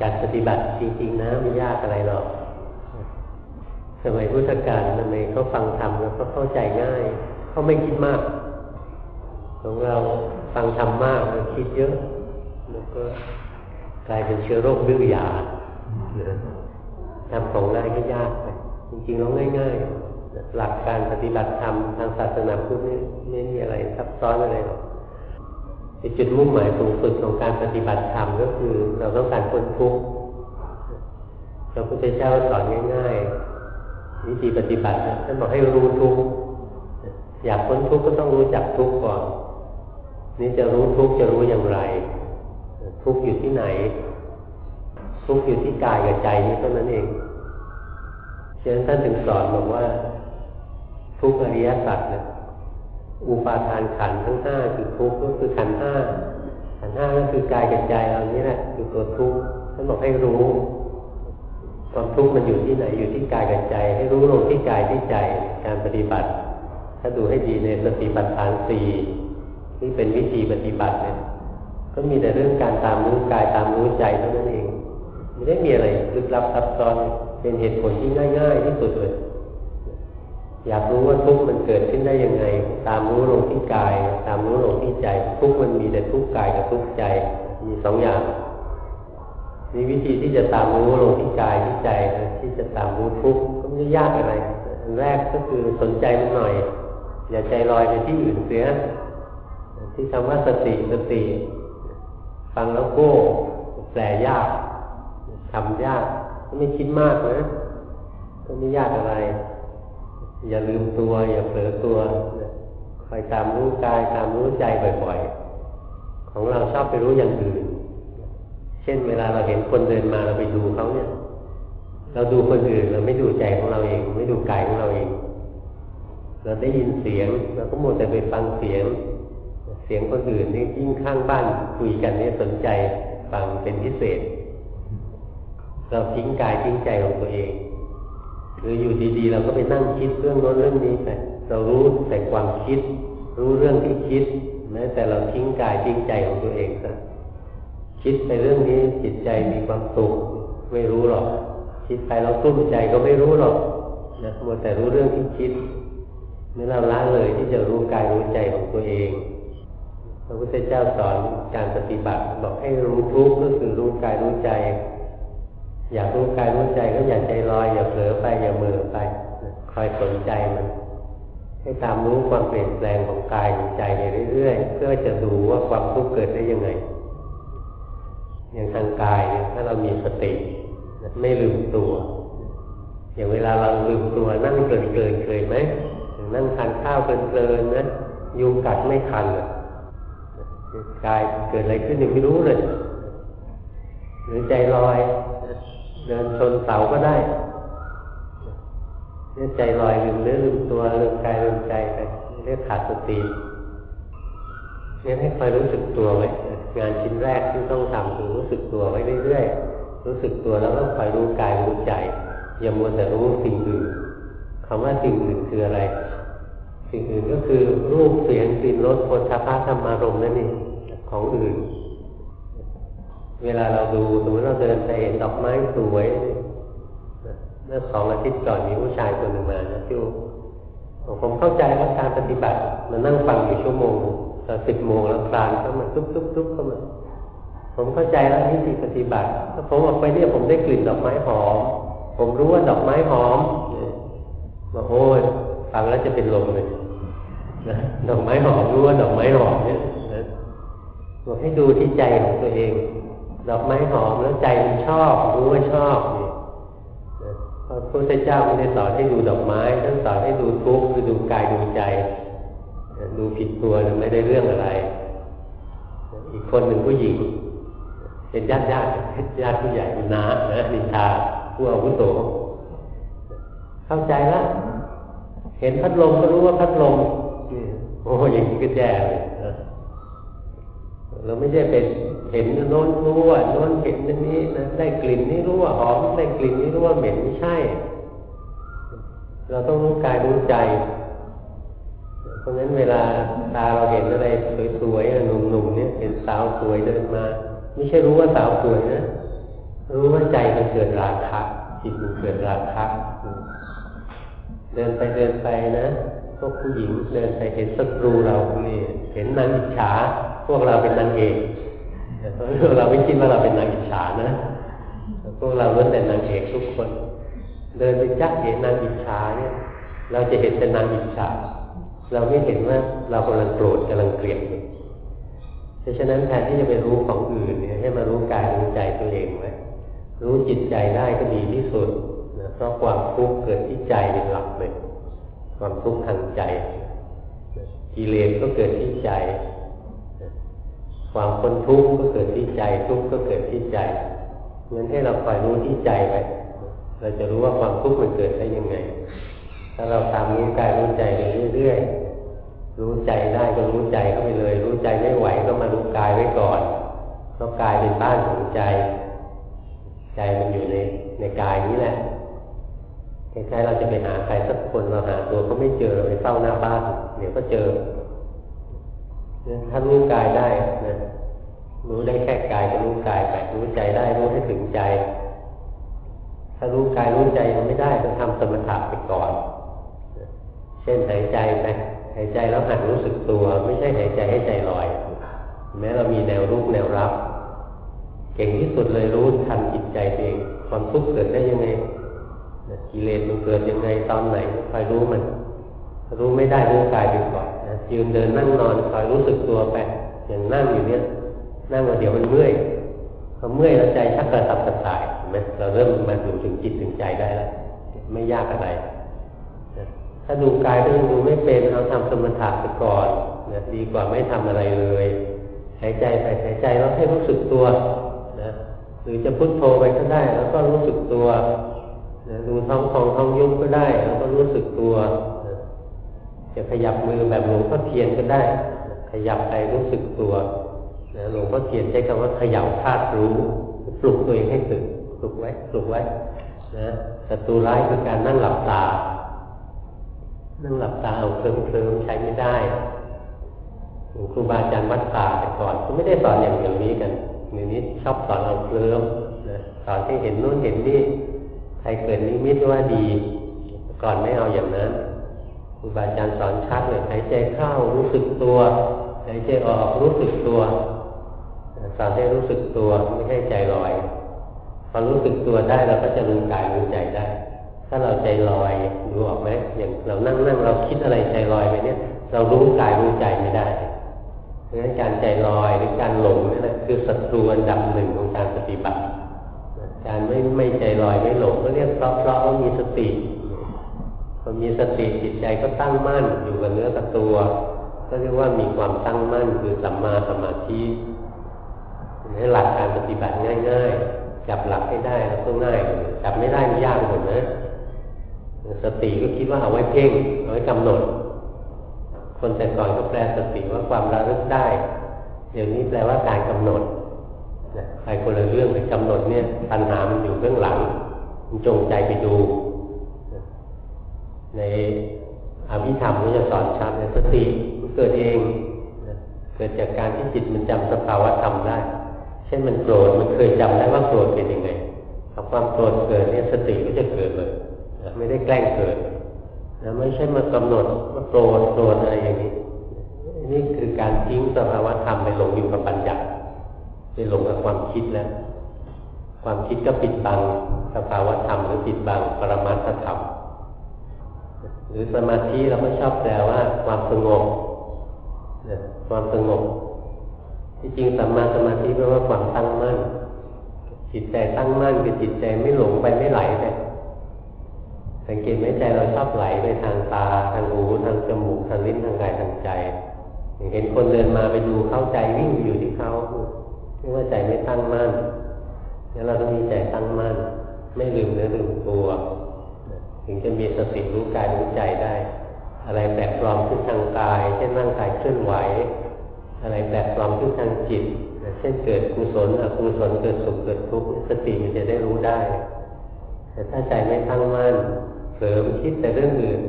การปฏิบัติจริงๆนะไม่ยากอะไรหรอก สมัยพุทธกาลทำไมเขาฟังธรรมแล้วก็เข้าใจง่ายเขาไม่คิดมาก ของเราฟังธรรมมากเราคิดเยอะ แล้วก็กลายเป็นเชื้อโรคดื้อยาทำของง่ายก็ยากไปจริงๆเราง่ายๆหลักการปฏิบัติธรรมทางศาสนาพุทธนี่ไม่มีอะไรซับซ้อนอะไรหรอก จุดมุ่งหมายสูงสุดของการปฏิบัติธรรมก็คือ เราต้องการพ้นทุกข์พระพุทธเจ้าสอนง่ายๆวิธีปฏิบัติท่านบอกให้รู้ทุกข์อยากพ้นทุกข์ก็ต้องรู้จักทุกข์ก่อน นี่จะรู้ทุกข์จะรู้อย่างไร ทุกข์อยู่ที่ไหน ทุกข์อยู่ที่กายกับใจนี้เท่านั้นเองฉะนั้นท่านถึงสอนบอกว่า ทุกอริยสัจนะ อุปาทานขันทั้งห้าคือทุกข์ก็คือขันห้าขันห้าก็คือกายกับใจเรานี้แหละคือตัวทุกข์ท่านบอกให้รู้ความทุกข์มันอยู่ที่ไหนอยู่ที่กายกับใจ ให้รู้ลงที่กายที่ใจการปฏิบัติ ถ้าดูให้ดีในสติปัฏฐานสี่ที่เป็นวิธีปฏิบัติเนี่ยก็มีแต่เรื่องการตามรู้กายตามรู้ใจเท่านั้นเองไม่ได้มีอะไรลึกลับซับซ้อนเป็นเหตุผลที่ง่าย ๆ ที่สุดเลย อยากรู้ว่าทุกข์มันเกิดขึ้นได้ยังไง ตามรู้ลงที่กาย ตามรู้ลงที่ใจ ทุกข์มันมีแต่ทุกข์กายกับทุกข์ใจ มีสองอย่างมีวิธีที่จะตามรู้ลงที่กายที่ใจที่จะตามรู้ทุกข์ก็ไม่ยากอะไรอันแรกก็คือสนใจมันหน่อย อย่าใจลอยไปที่อื่นเสีย ที่คำว่าสติสติ ฟังแล้วโก้แปลยากทำยากไม่คิดมากนะก็ไม่ยากอะไร อย่าลืมตัว อย่าเผลอตัวคอยตามรู้กายตามรู้ใจบ่อยๆ ของเราชอบไปรู้อย่างอื่น เช่นเวลาเราเห็นคนเดินมาเราไปดูเขาเนี่ย เราดูคนอื่นเราไม่ดูใจของเราเอง ไม่ดูกายของเราเอง เราได้ยินเสียงเราก็มัวแต่ไปฟังเสียง เสียงคนอื่นนี่ยิ่งข้างบ้านคุยกันนี่สนใจฟังเป็นพิเศษ เราทิ้งกายทิ้งใจของตัวเอง หรืออยู่ดีๆ เราก็ไปนั่งคิดเรื่องโน้นเรื่องนี้ไปเรารู้แต่ความคิด รู้เรื่องที่คิดแม้แต่เราทิ้งกายทิ้งใจของตัวเองซะคิดไปเรื่องนี้จิตใจมีความสุขไม่รู้หรอก คิดไปเราตุ้มใจก็ไม่รู้หรอกนะมัวแต่รู้เรื่องที่คิดนี่เราละเลยที่จะรู้กายรู้ใจของตัวเองพระพุทธเจ้าสอนการปฏิบัติบอกให้รู้ทุกข์ก็คือรู้กายรู้ใจ อยากรู้กายรู้ใจก็อย่าใจลอยอย่าเผลอไปอย่าเมือไปคอยสนใจมันให้ตามรู้ความเปลี่ยนแปลงของกายของใจไปเรื่อยๆเพื่อจะดูว่าความทุกข์เกิดได้ยังไง อย่างทางกายเนี่ยถ้าเรามีสติ ไม่ลืมตัว อย่างเวลาเราลืมตัวนั่งเกินเกินเคยไหมนั่งทานข้าวเพลินๆนะยุงกัดไม่คันกายเกิดอะไรขึ้นยังไม่รู้เลยหรือใจลอย เดินชนเสาก็ได้เนี่ยใจลอยลืมเนื้อลืมตัวลืมกายลืมใจไปเรียกขาดสติเนี่ยให้คอยรู้สึกตัวไว้งานชิ้นแรกที่ต้องทำคือรู้สึกตัวไว้เรื่อยๆรู้สึกตัวแล้วก็คอยรู้กายรู้ใจอย่ามัวแต่รู้สิ่งอื่นคำว่าสิ่งอื่นคืออะไร สิ่งอื่นก็คือรูปเสียงกลิ่นรสโผฏฐัพพะธรรมารมณ์นั่นเองของอื่น เวลาเราดูสมมติเราเดินไปเห็นดอกไม้สวยเมื่อสองอาทิตย์ก่อนมีผู้ชายคนหนึ่งมานะที่ผมเข้าใจว่าการปฏิบัติมันนั่งฟังอยู่ชั่วโมงตอนสิบโมงแล้วคลานเข้ามาทุบทุบุบเข้ามาผมเข้าใจแล้ววิธีปฏิบัติถ้าผมออกไปเนี่ยผมได้กลิ่นดอกไม้หอม ผมรู้ว่าดอกไม้หอมบอกโอ้ยฟังแล้วจะเป็นลมเลยนะดอกไม้หอมรู้ว่าดอกไม้หอมเนี่ยบอกให้ดูที่ใจของตัวเอง ดอกไม้หอมแล้วใจมันชอบรู้ว่าชอบพระพุทธเจ้าไม่ได้สอนให้ดูดอกไม้ท่านสอนให้ดูทุกข์คือดูกายดูใจ ดูผิดตัวไม่ได้เรื่องอะไร อีกคนหนึ่งผู้หญิง เป็นญาติญาติญาติผู้ใหญ่นานะนินทาผู้อาวุโสเข้าใจแล้วเห็นพัดลมก็รู้ว่าพัดลมโอ้ยางนี้ก็แย่เลยเราไม่ใช่เป็น เห็นโน้นรู้ว่าโน้นเห็นนั่นนี้นะได้กลิ่นนี้รู้ว่าหอมได้กลิ่นนี้รู้ว่าเหม็นไม่ใช่ เราต้องรู้กายรู้ใจ เพราะฉะนั้นเวลาตาเราเห็นอะไรสวยๆหนุ่มๆเนี่ยเห็นสาวสวยเดินมา ไม่ใช่รู้ว่าสาวสวยนะรู้ว่าใจมันเกิดราคะจิตมันเกิดราคะเดินไปเดินไปนะพวกผู้หญิงเดินไปเห็นศัตรูเรานี่เห็นนางอิจฉา พวกเราเป็นนางเอก เราไม่คิดว่าเราเป็นนางอิจฉานะพวกเราล้วนแต่นางเอกทุกคน เดินไปจักเห็นนางอิจฉาเนี่ย เราจะเห็นเป็นนางอิจฉา เราไม่เห็นว่าเรากำลังโกรธกำลังเกลียดเพราะฉะนั้นแทนที่จะไปรู้ของอื่นเนี่ยให้มารู้กายรู้ใจตัวเองไว้รู้จิตใจได้ก็ดีที่สุดนะเพราะความทุกข์เกิดที่ใจเป็นหลักเลยความทุกข์ทางใจกิเลสก็เกิดที่ใจ ความคนทุกข์ก็เกิดที่ใจ ทุกข์ก็เกิดที่ใจเหมือนให้เราคอยรู้ที่ใจไปเราจะรู้ว่าความทุกข์มันเกิดได้ยังไง ถ้าเราตามรู้กายรู้ใจไปเรื่อยๆรู้ใจได้ก็รู้ใจเข้าไปเลย รู้ใจไม่ไหวก็มารู้กายไว้ก่อนเพราะกายเป็นบ้านของใจ ใจมันอยู่ในในกายนี้แหละใกล้ๆเราจะไปหาใครสักคนเราหาตัวก็ไม่เจอไปเฝ้าหน้าบ้านเดี๋ยวก็เจอ ถ้ารู้กายได้นะรู้ได้แค่กายก็รู้กายไปรู้ใจได้รู้ให้ถึงใจ ถ้ารู้กายรู้ใจยังไม่ได้ต้องทำสมถะไปก่อน เช่นหายใจไปหายใจแล้วหัดรู้สึกตัว ไม่ใช่หายใจให้ใจลอย แม้เรามีแนวรูปแนวรับ เก่งที่สุดเลยรู้ทันจิตใจเองความทุกข์เกิดได้ยังไงกิเลสมันเกิดยังไงตอนไหนคอยรู้มัน รู้ไม่ได้รู้กายไปก่อนนะยืนเดินนั่งนอนคอยรู้สึกตัวไปอย่างนั่งอยู่เนี้ยนั่งมาเดี๋ยวมันเมื่อยพอเมื่อยแล้วใจชักกระสับกระส่ายเห็นไหมเราเริ่มมาดูถึงจิตถึงใจได้แล้วไม่ยากอะไรถ้าดูกายก็ยังดูไม่เป็นเอาทำสมถะไปก่อนนะดีกว่าไม่ทำอะไรเลยหายใจไปหายใจแล้วให้รู้สึกตัวนะหรือจะพุทโธไปก็ได้ แล้วก็รู้สึกตัวดูท้องฟองท้องยุบก็ได้ แล้วก็รู้สึกตัว จะขยับมือแบบหลวงพ่อเทียนก็ได้ ขยับไปรู้สึกตัวหลวงพ่อเทียนใช้คำว่าขยับธาตุรู้ปลุกตัวเองให้ตื่นปลุกไว้ปลุกไว้นะศัตรูร้ายคือการนั่งหลับตา นั่งหลับตาเอาเคลิ้มเคลิ้มใช้ไม่ได้ครูบาอาจารย์วัดป่าแต่ก่อนเขาไม่ได้สอนอย่างเดียวนี้กันเดี๋ยวนี้ชอบสอนเอาเคลิ้มนะสอนให้เห็นนู่นเห็นนี่ใครเกิดนิมิตว่าดี ก่อนไม่เอาอย่างนั้น ครูบาอาจารย์สอนชัดเลยหายใจเข้ารู้สึกตัวหายใจออกรู้สึกตัวสอนให้รู้สึกตัวไม่ให้ใจลอยพอรู้สึกตัวได้เราก็จะรู้กายรู้ใจได้ ถ้าเราใจลอยรู้ออกไหมอย่างเรานั่งนั่งเราคิดอะไรใจลอยไปเนี่ยเรารู้กายรู้ใจไม่ได้เพราะฉะนั้นการใจลอยหรือการหลงนี่แหละคือศัตรูอันดับหนึ่งของการปฏิบัติ การไม่ไม่ใจลอยไม่หลงก็เรียกเพราะเพราะมีสติ พอมีสติจิตใจก็ตั้งมั่นอยู่กับเนื้อกับตัว ก็เรียกว่ามีความตั้งมั่นคือสัมมาสมาธินี่หลักการปฏิบัติง่ายๆ จับหลักให้ได้แล้วก็ง่ายจับไม่ได้มันยากหมดนะสติก็คิดว่าเอาไว้เพ่งเอาไว้กำหนด คนแต่ก่อนก็แปลสติว่าความระลึกได้ เดี๋ยวนี้แปลว่าการกำหนดไปคนละเรื่องไปกำหนดเนี่ยปัญหามันอยู่เบื้องหลัง มันจงใจไปดู ในอภิธรรมก็จะสอนชัดในสติเกิดเองเกิดจากการที่จิตมันจำสภาวะธรรมได้ เช่นมันโกรธมันเคยจำได้ว่าโกรธเป็นยังไงพอความโกรธเกิดเนี่ยสติก็จะเกิดเลยไม่ได้แกล้งเกิดนะไม่ใช่มากำหนดว่าโกรธโกรธอะไรอย่างนี้ นี่คือการทิ้งสภาวะธรรมไปหลงอยู่กับปัญญาไปหลงกับความคิดแล้วความคิดก็ปิดบังสภาวธรรมหรือปิดบังปรมัตถธรรม หรือสมาธิเราก็ชอบแปลว่าความสงบความสงบ ที่จริงสัมมาสมาธิแปลว่าความตั้งมั่น จิตใจตั้งมั่นคือจิตใจไม่หลงไปไม่ไหลไปสังเกตไหมใจเราชอบไหลไปทางตาทางหูทางจมูกทางลิ้นทางกายทางใจเห็นคนเดินมาไปดูเข้าใจวิ่งอยู่ที่เขารียกว่าใจไม่ตั้งมั่นแล้วเราต้องมีใจตั้งมั่น ไม่ลืมเนื้อลืมตัว ถึงจะมีสติรู้กายรู้ใจได้ อะไรแปลกปลอมขึ้นทางกาย เช่นร่างกายเคลื่อนไหว อะไรแปลกปลอมขึ้นทางจิต เช่นเกิดกุศลอกุศลเกิดสุขเกิดทุกข์สติมันจะได้รู้ได้ แต่ถ้าใจไม่ตั้งมั่นเผลอคิดแต่เรื่องอื่น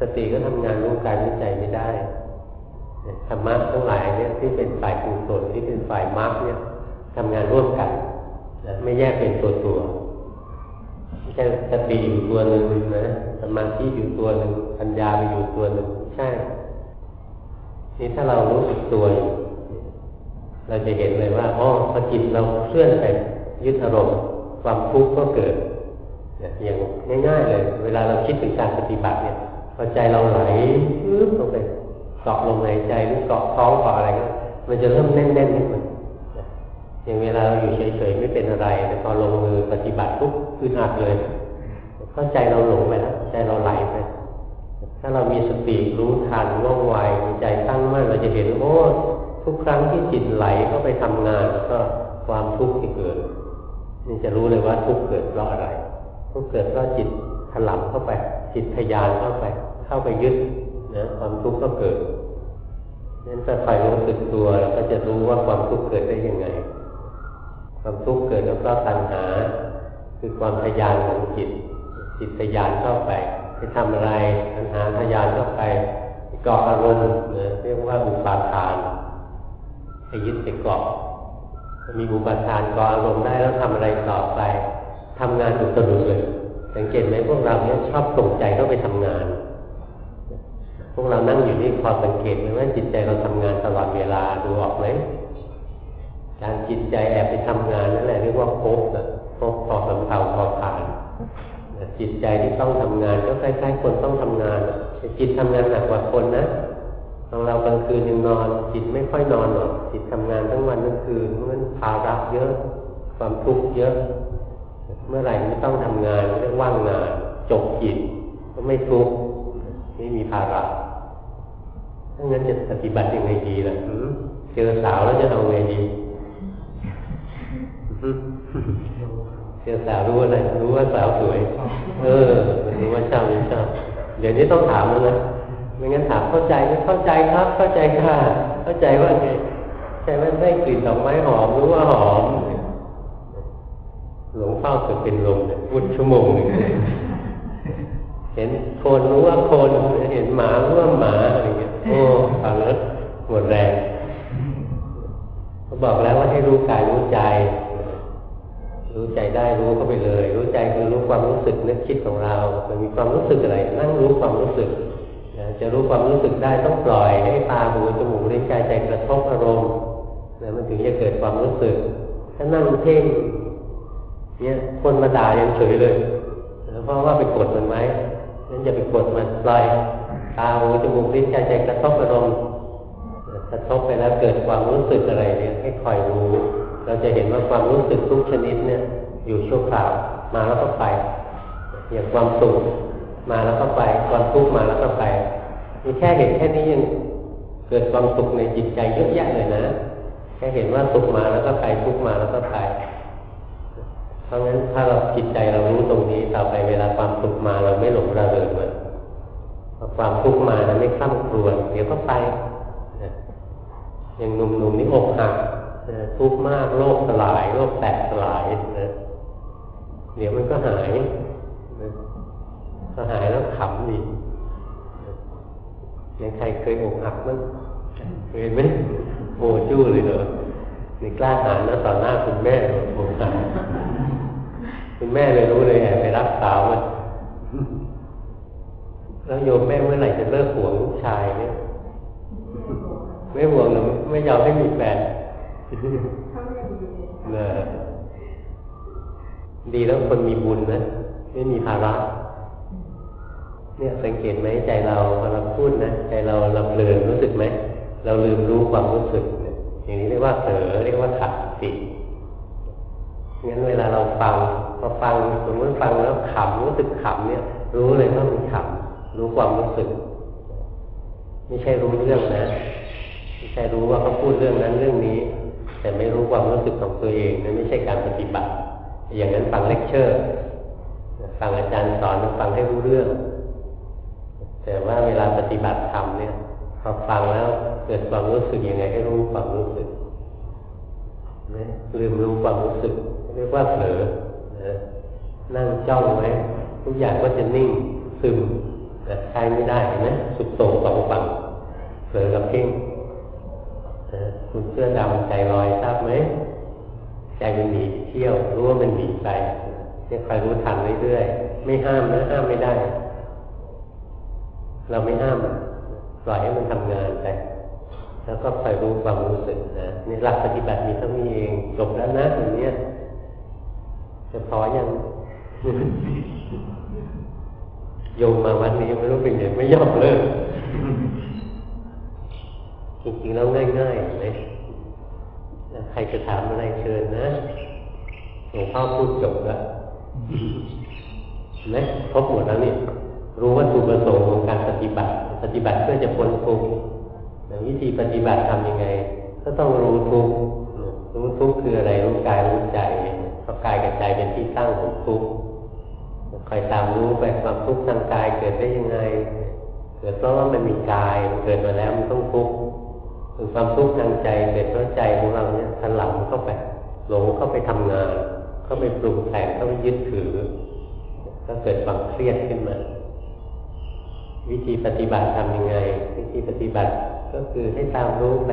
สติก็ทำงานรู้กายรู้ใจไม่ได้ธรรมะทั้งหลายเนี่ยที่เป็นฝ่ายกุศลที่เป็นฝ่ายมรรคเนี่ยทำงานร่วมกันนะไม่แยกเป็นตัวตัว ช่สติอยู่ตัวหนึ่งนะสมาธิอยู่ตัวหนึ่งปัญญาไปอยู่ตัวหนึ่งใช่ นี่ถ้าเรารู้สึกตัว เราจะเห็นเลยว่าอ๋อพอจิตเราเคลื่อนไปยึดอารมณ์ความทุกข์ก็เกิดอย่างง่ายๆเลย เวลาเราคิดถึงการปฏิบัติเนี่ยพอใจเราไหลปึ๊บลงไปเกาะลงในใจหรือเกาะท้องเกาะอะไรก็มันจะเริ่มแน่นๆขึ้นมา อย่างเวลาเราอยู่เฉยๆไม่เป็นอะไร แต่พอลงมือปฏิบัติปุ๊บอึดอัดเลยเข้าใจเราหลงไปแล้วใจเราไหลไปถ้าเรามีสติรู้ทันว่องไวมีใจตั้งมั่นเราจะเห็นโอ้ทุกครั้งที่จิตไหลเข้าไปทำงานแล้วก็ความทุกข์ที่เกิดนี่จะรู้เลยว่าทุกข์เกิดเพราะอะไร ทุกข์เกิดเพราะจิตถลำเข้าไป จิตทยานเข้าไป เข้าไปยึดนะความทุกข์ก็เกิดนั้นถ้าใครรู้สึกตัวเราก็จะรู้ว่าความทุกข์เกิดได้ยังไง ความทุกข์เกิดเพราะตัณหา คือความทยานของจิต จิตทยานเข้าไปไปทำอะไรตัณหาทยานเข้าไปเกาะอารมณ์เรียกว่าอุปาทานไปยึดไปเกาะมีอุปทานก่ออารมณ์ได้แล้วทำอะไรต่อไปทำงานอุตรุเลยสังเกตไหมพวกเราเนี่ยชอบส่งใจเข้าไปทำงาน พวกเรานั่งอยู่นี่พอสังเกตไหมว่าจิตใจเราทำงานตลอดเวลาดูออกไหม การจิตใจแอบไปทำงานนั่นแหละเรียกว่าภพนะภพพอสำเภาพอผ่านจิตใจที่ต้องทำงานก็คล้ายๆคนต้องทำงานจิตทำงานหนักกว่าคนนะของเรากลางคืนยังนอน จิตไม่ค่อยนอนหรอกจิตทำงานทั้งวันทั้งคืนเพราะมันภาระเยอะความทุกข์เยอะ เมื่อไหร่ไม่ต้องทำงานเรียกว่างงานจบจิตก็ไม่ทุกข์ไม่มีภาระถ้างั้นจะปฏิบัติยังไงดีล่ะเจอสาวแล้วจะเอาไงดี เจอสาวรู้อะไรรู้ว่าสาวสวย เออรู้ว่าชอบไม่ชอบเดี๋ยวนี้ต้องถามแล้วนะไม่งั้นถามเข้าใจไม่เข้าใจครับ เข้าใจค่ะ เข้าใจว่าไงใช่ไมได้กลิ่นดอกไม้หอมรู้ว่าหอมหลงเฝ้าเกิดเป็นลมเนี่ยพูดชั่วโมงหนึ่งเห็นคนรู้ว่าคนเห็นหมารู้ว่าหมาอะไรเงี้ยโอ้ฟังแล้วหมดแรงเขาบอกแล้วว่าให้รู้กายรู้ใจ รู้ใจได้รู้เข้าไปเลย รู้ใจคือรู้ความรู้สึกนึกคิดของเรา มันมีความรู้สึกอะไร นั่งรู้ความรู้สึกจะรู้ความรู้สึกได้ต้องปล่อยให้ตาหูจมูกลิ้นกายใจกระทบอารมณ์นะมันถึงจะเกิดความรู้สึก ถ้านั่งเพ่งเนี่ยคนมาด่ายังเฉยเลยเพราะว่าไปกดมันไหมนั้นจะไปกดมันปล่อยตาหูจมูกลิ้นกายใจกระทบอารมณ์กระทบไปแล้วเกิดความรู้สึกอะไรเนี่ยให้คอยรู้ เราจะเห็นว่าความรู้สึกทุกชนิดเนี่ย อยู่ชั่วคราวมาแล้วก็ไป อย่างความสุขมาแล้วก็ไป ความทุกข์มาแล้วก็ไปมีแค่เห็นแค่นี้ยังเกิดความสุขในจิตใจเยอะแยะเลยนะแค่เห็นว่าสุขมาแล้วก็ไปทุกข์มาแล้วก็ไปเพราะงั้นถ้าเราจิตใจเรารู้ตรงนี้ต่อไปเวลาความสุขมาเราไม่หลงระเริงมันความทุกข์มาเราไม่ข้ามครวนเดี๋ยวก็ไปอย่างหนุ่มๆนี่อกหัก ทุกข์มากโลกสลายโลกแตกสลายนะเดี๋ยวมันก็หายพอหายแล้วขำดียังใครเคยอกหักมั้งเห็นไหมโอจู้เลยเหรอนี่กล้าหาญนะต่อหน้าคุณแม่อกหักคุณแม่เลยรู้เลยแอบไปรับสาวมันแล้วโยมแม่เมื่อไหร่จะเลิกห่วงลูกชายเนี่ย ไม่ห่วงหรือไม่ยอมให้มีแฟน นี่ยดีแล้วคนมีบุญนะ ไม่มีภาระเนี่ยสังเกตไหมใจเราพอเราพูดนะใจเราลำเลือนรู้สึกไหมเราลืมรู้ความรู้สึกอย่างนี้เรียกว่าเผลอเรียกว่าขาดสติงั้นเวลาเราฟังพอฟังสมมติฟังแล้วขำรู้สึกขำเนี่ย รู้เลยว่ามันขำรู้ความรู้สึก ไม่ใช่รู้เรื่องนะไม่ใช่รู้ว่าเขาพูดเรื่องนั้นเรื่องนี้ แต่ไม่รู้ความรู้สึกของตัวเองนั่นไม่ใช่การปฏิบัติ อย่างนั้นฟังเลคเชอร์ฟังอาจารย์สอนฟังให้รู้เรื่อง แต่ว่าเวลาปฏิบัติธรรมเนี่ยพอฟังแล้วเกิดความรู้สึกยังไงให้รู้ความรู้สึกนะลืมรู้ความรู้สึก เรียกว่าเผลอนะนั่งจ้องไว้ทุกอย่างก็จะนิ่งซึมนะใช้ไม่ได้นะสุดโต่งสองฝั่งเผลอกับเพ่งน คุณเสื้อดำใจลอยทราบไหมใจมันหนีเที่ยวรู้ว่ามันหนีไปเนี่ยคอยรู้ทันเรื่อยๆไม่ห้ามนะห้ามไม่ได้ เราไม่ห้ามปล่อยให้มันทำงานไปแล้วก็คอยรู้ความรู้สึกนะนี่หลักปฏิบัติมีเท่านี้เองจบแล้วนะอย่างเนี้ยจะพอยังโยมมาวันนี้ไม่รู้เป็นยังไม่ยอมเลิก จริงๆแล้วง่ายๆเลยใครจะถามอะไรเชิญนะหลวงพ่อพูดจบแล้วนะครบหมดแล้วนี่รู้ว่าถูกประสงค์ของการปฏิบัติ ปฏิบัติเพื่อจะพ้นทุกข์วิธีปฏิบัติทำยังไง ก็ต้องรู้ทุกข์รู้ทุกข์คืออะไรรู้กายรู้ใจเพราะกายกับใจเป็นที่ตั้งของทุกข์คอยตามรู้ไปความทุกข์ทางกายเกิดได้ยังไง เกิดเพราะว่ามันมีกายมันเกิดมาแล้วมันต้องทุกข์ ถึงความทุกข์ทางใจเกิดเพราะใจของเราเนี่ยถลำเข้าไปหลงเข้าไปทำงาน เข้าไปปรุงแต่งเข้าไปยึดถือ ก็เกิดความเครียดขึ้นมา วิธีปฏิบัติทำยังไง วิธีปฏิบัติก็คือให้ตามรู้ไป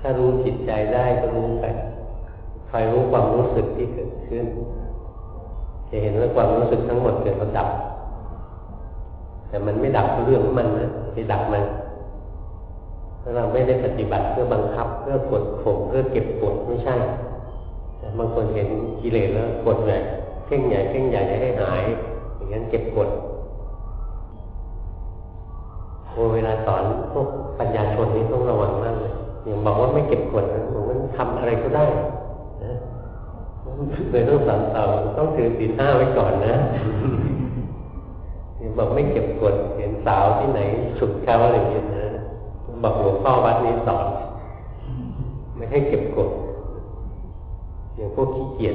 ถ้ารู้จิตใจได้ก็รู้ไปคอยรู้ความรู้สึกที่เกิดขึ้น จะเห็นว่าความรู้สึกทั้งหมดเกิดมาดับ แต่มันไม่ดับเรื่องมันนะไปดับมัน เราไม่ได้ปฏิบัติเพื่อบังคับ เพื่อกดข่มเพื่อเก็บกดไม่ใช่บางคนเห็นกิเลสแล้วกดใหญ่เพ่งใหญ่เพ่งใหญ่จะให้หาย อย่างนั้นเก็บกดโอเวลาสอนพวกปัญญาชนนี้ต้องระวังมากเลยอย่างบอกว่าไม่เก็บกดนะผมว่าทำอะไรก็ได้นะเลยต้องสอนต่อต้องถือศีลห้าไว้ก่อนนะบอกไม่เก็บกดเห็นสาวที่ไหนฉุดเขาอะไรอย่างเงี้ย บอกหลวงพ่อวัดนี้สอนไม่ให้เก็บกดอย่างพวกขี้เกียจ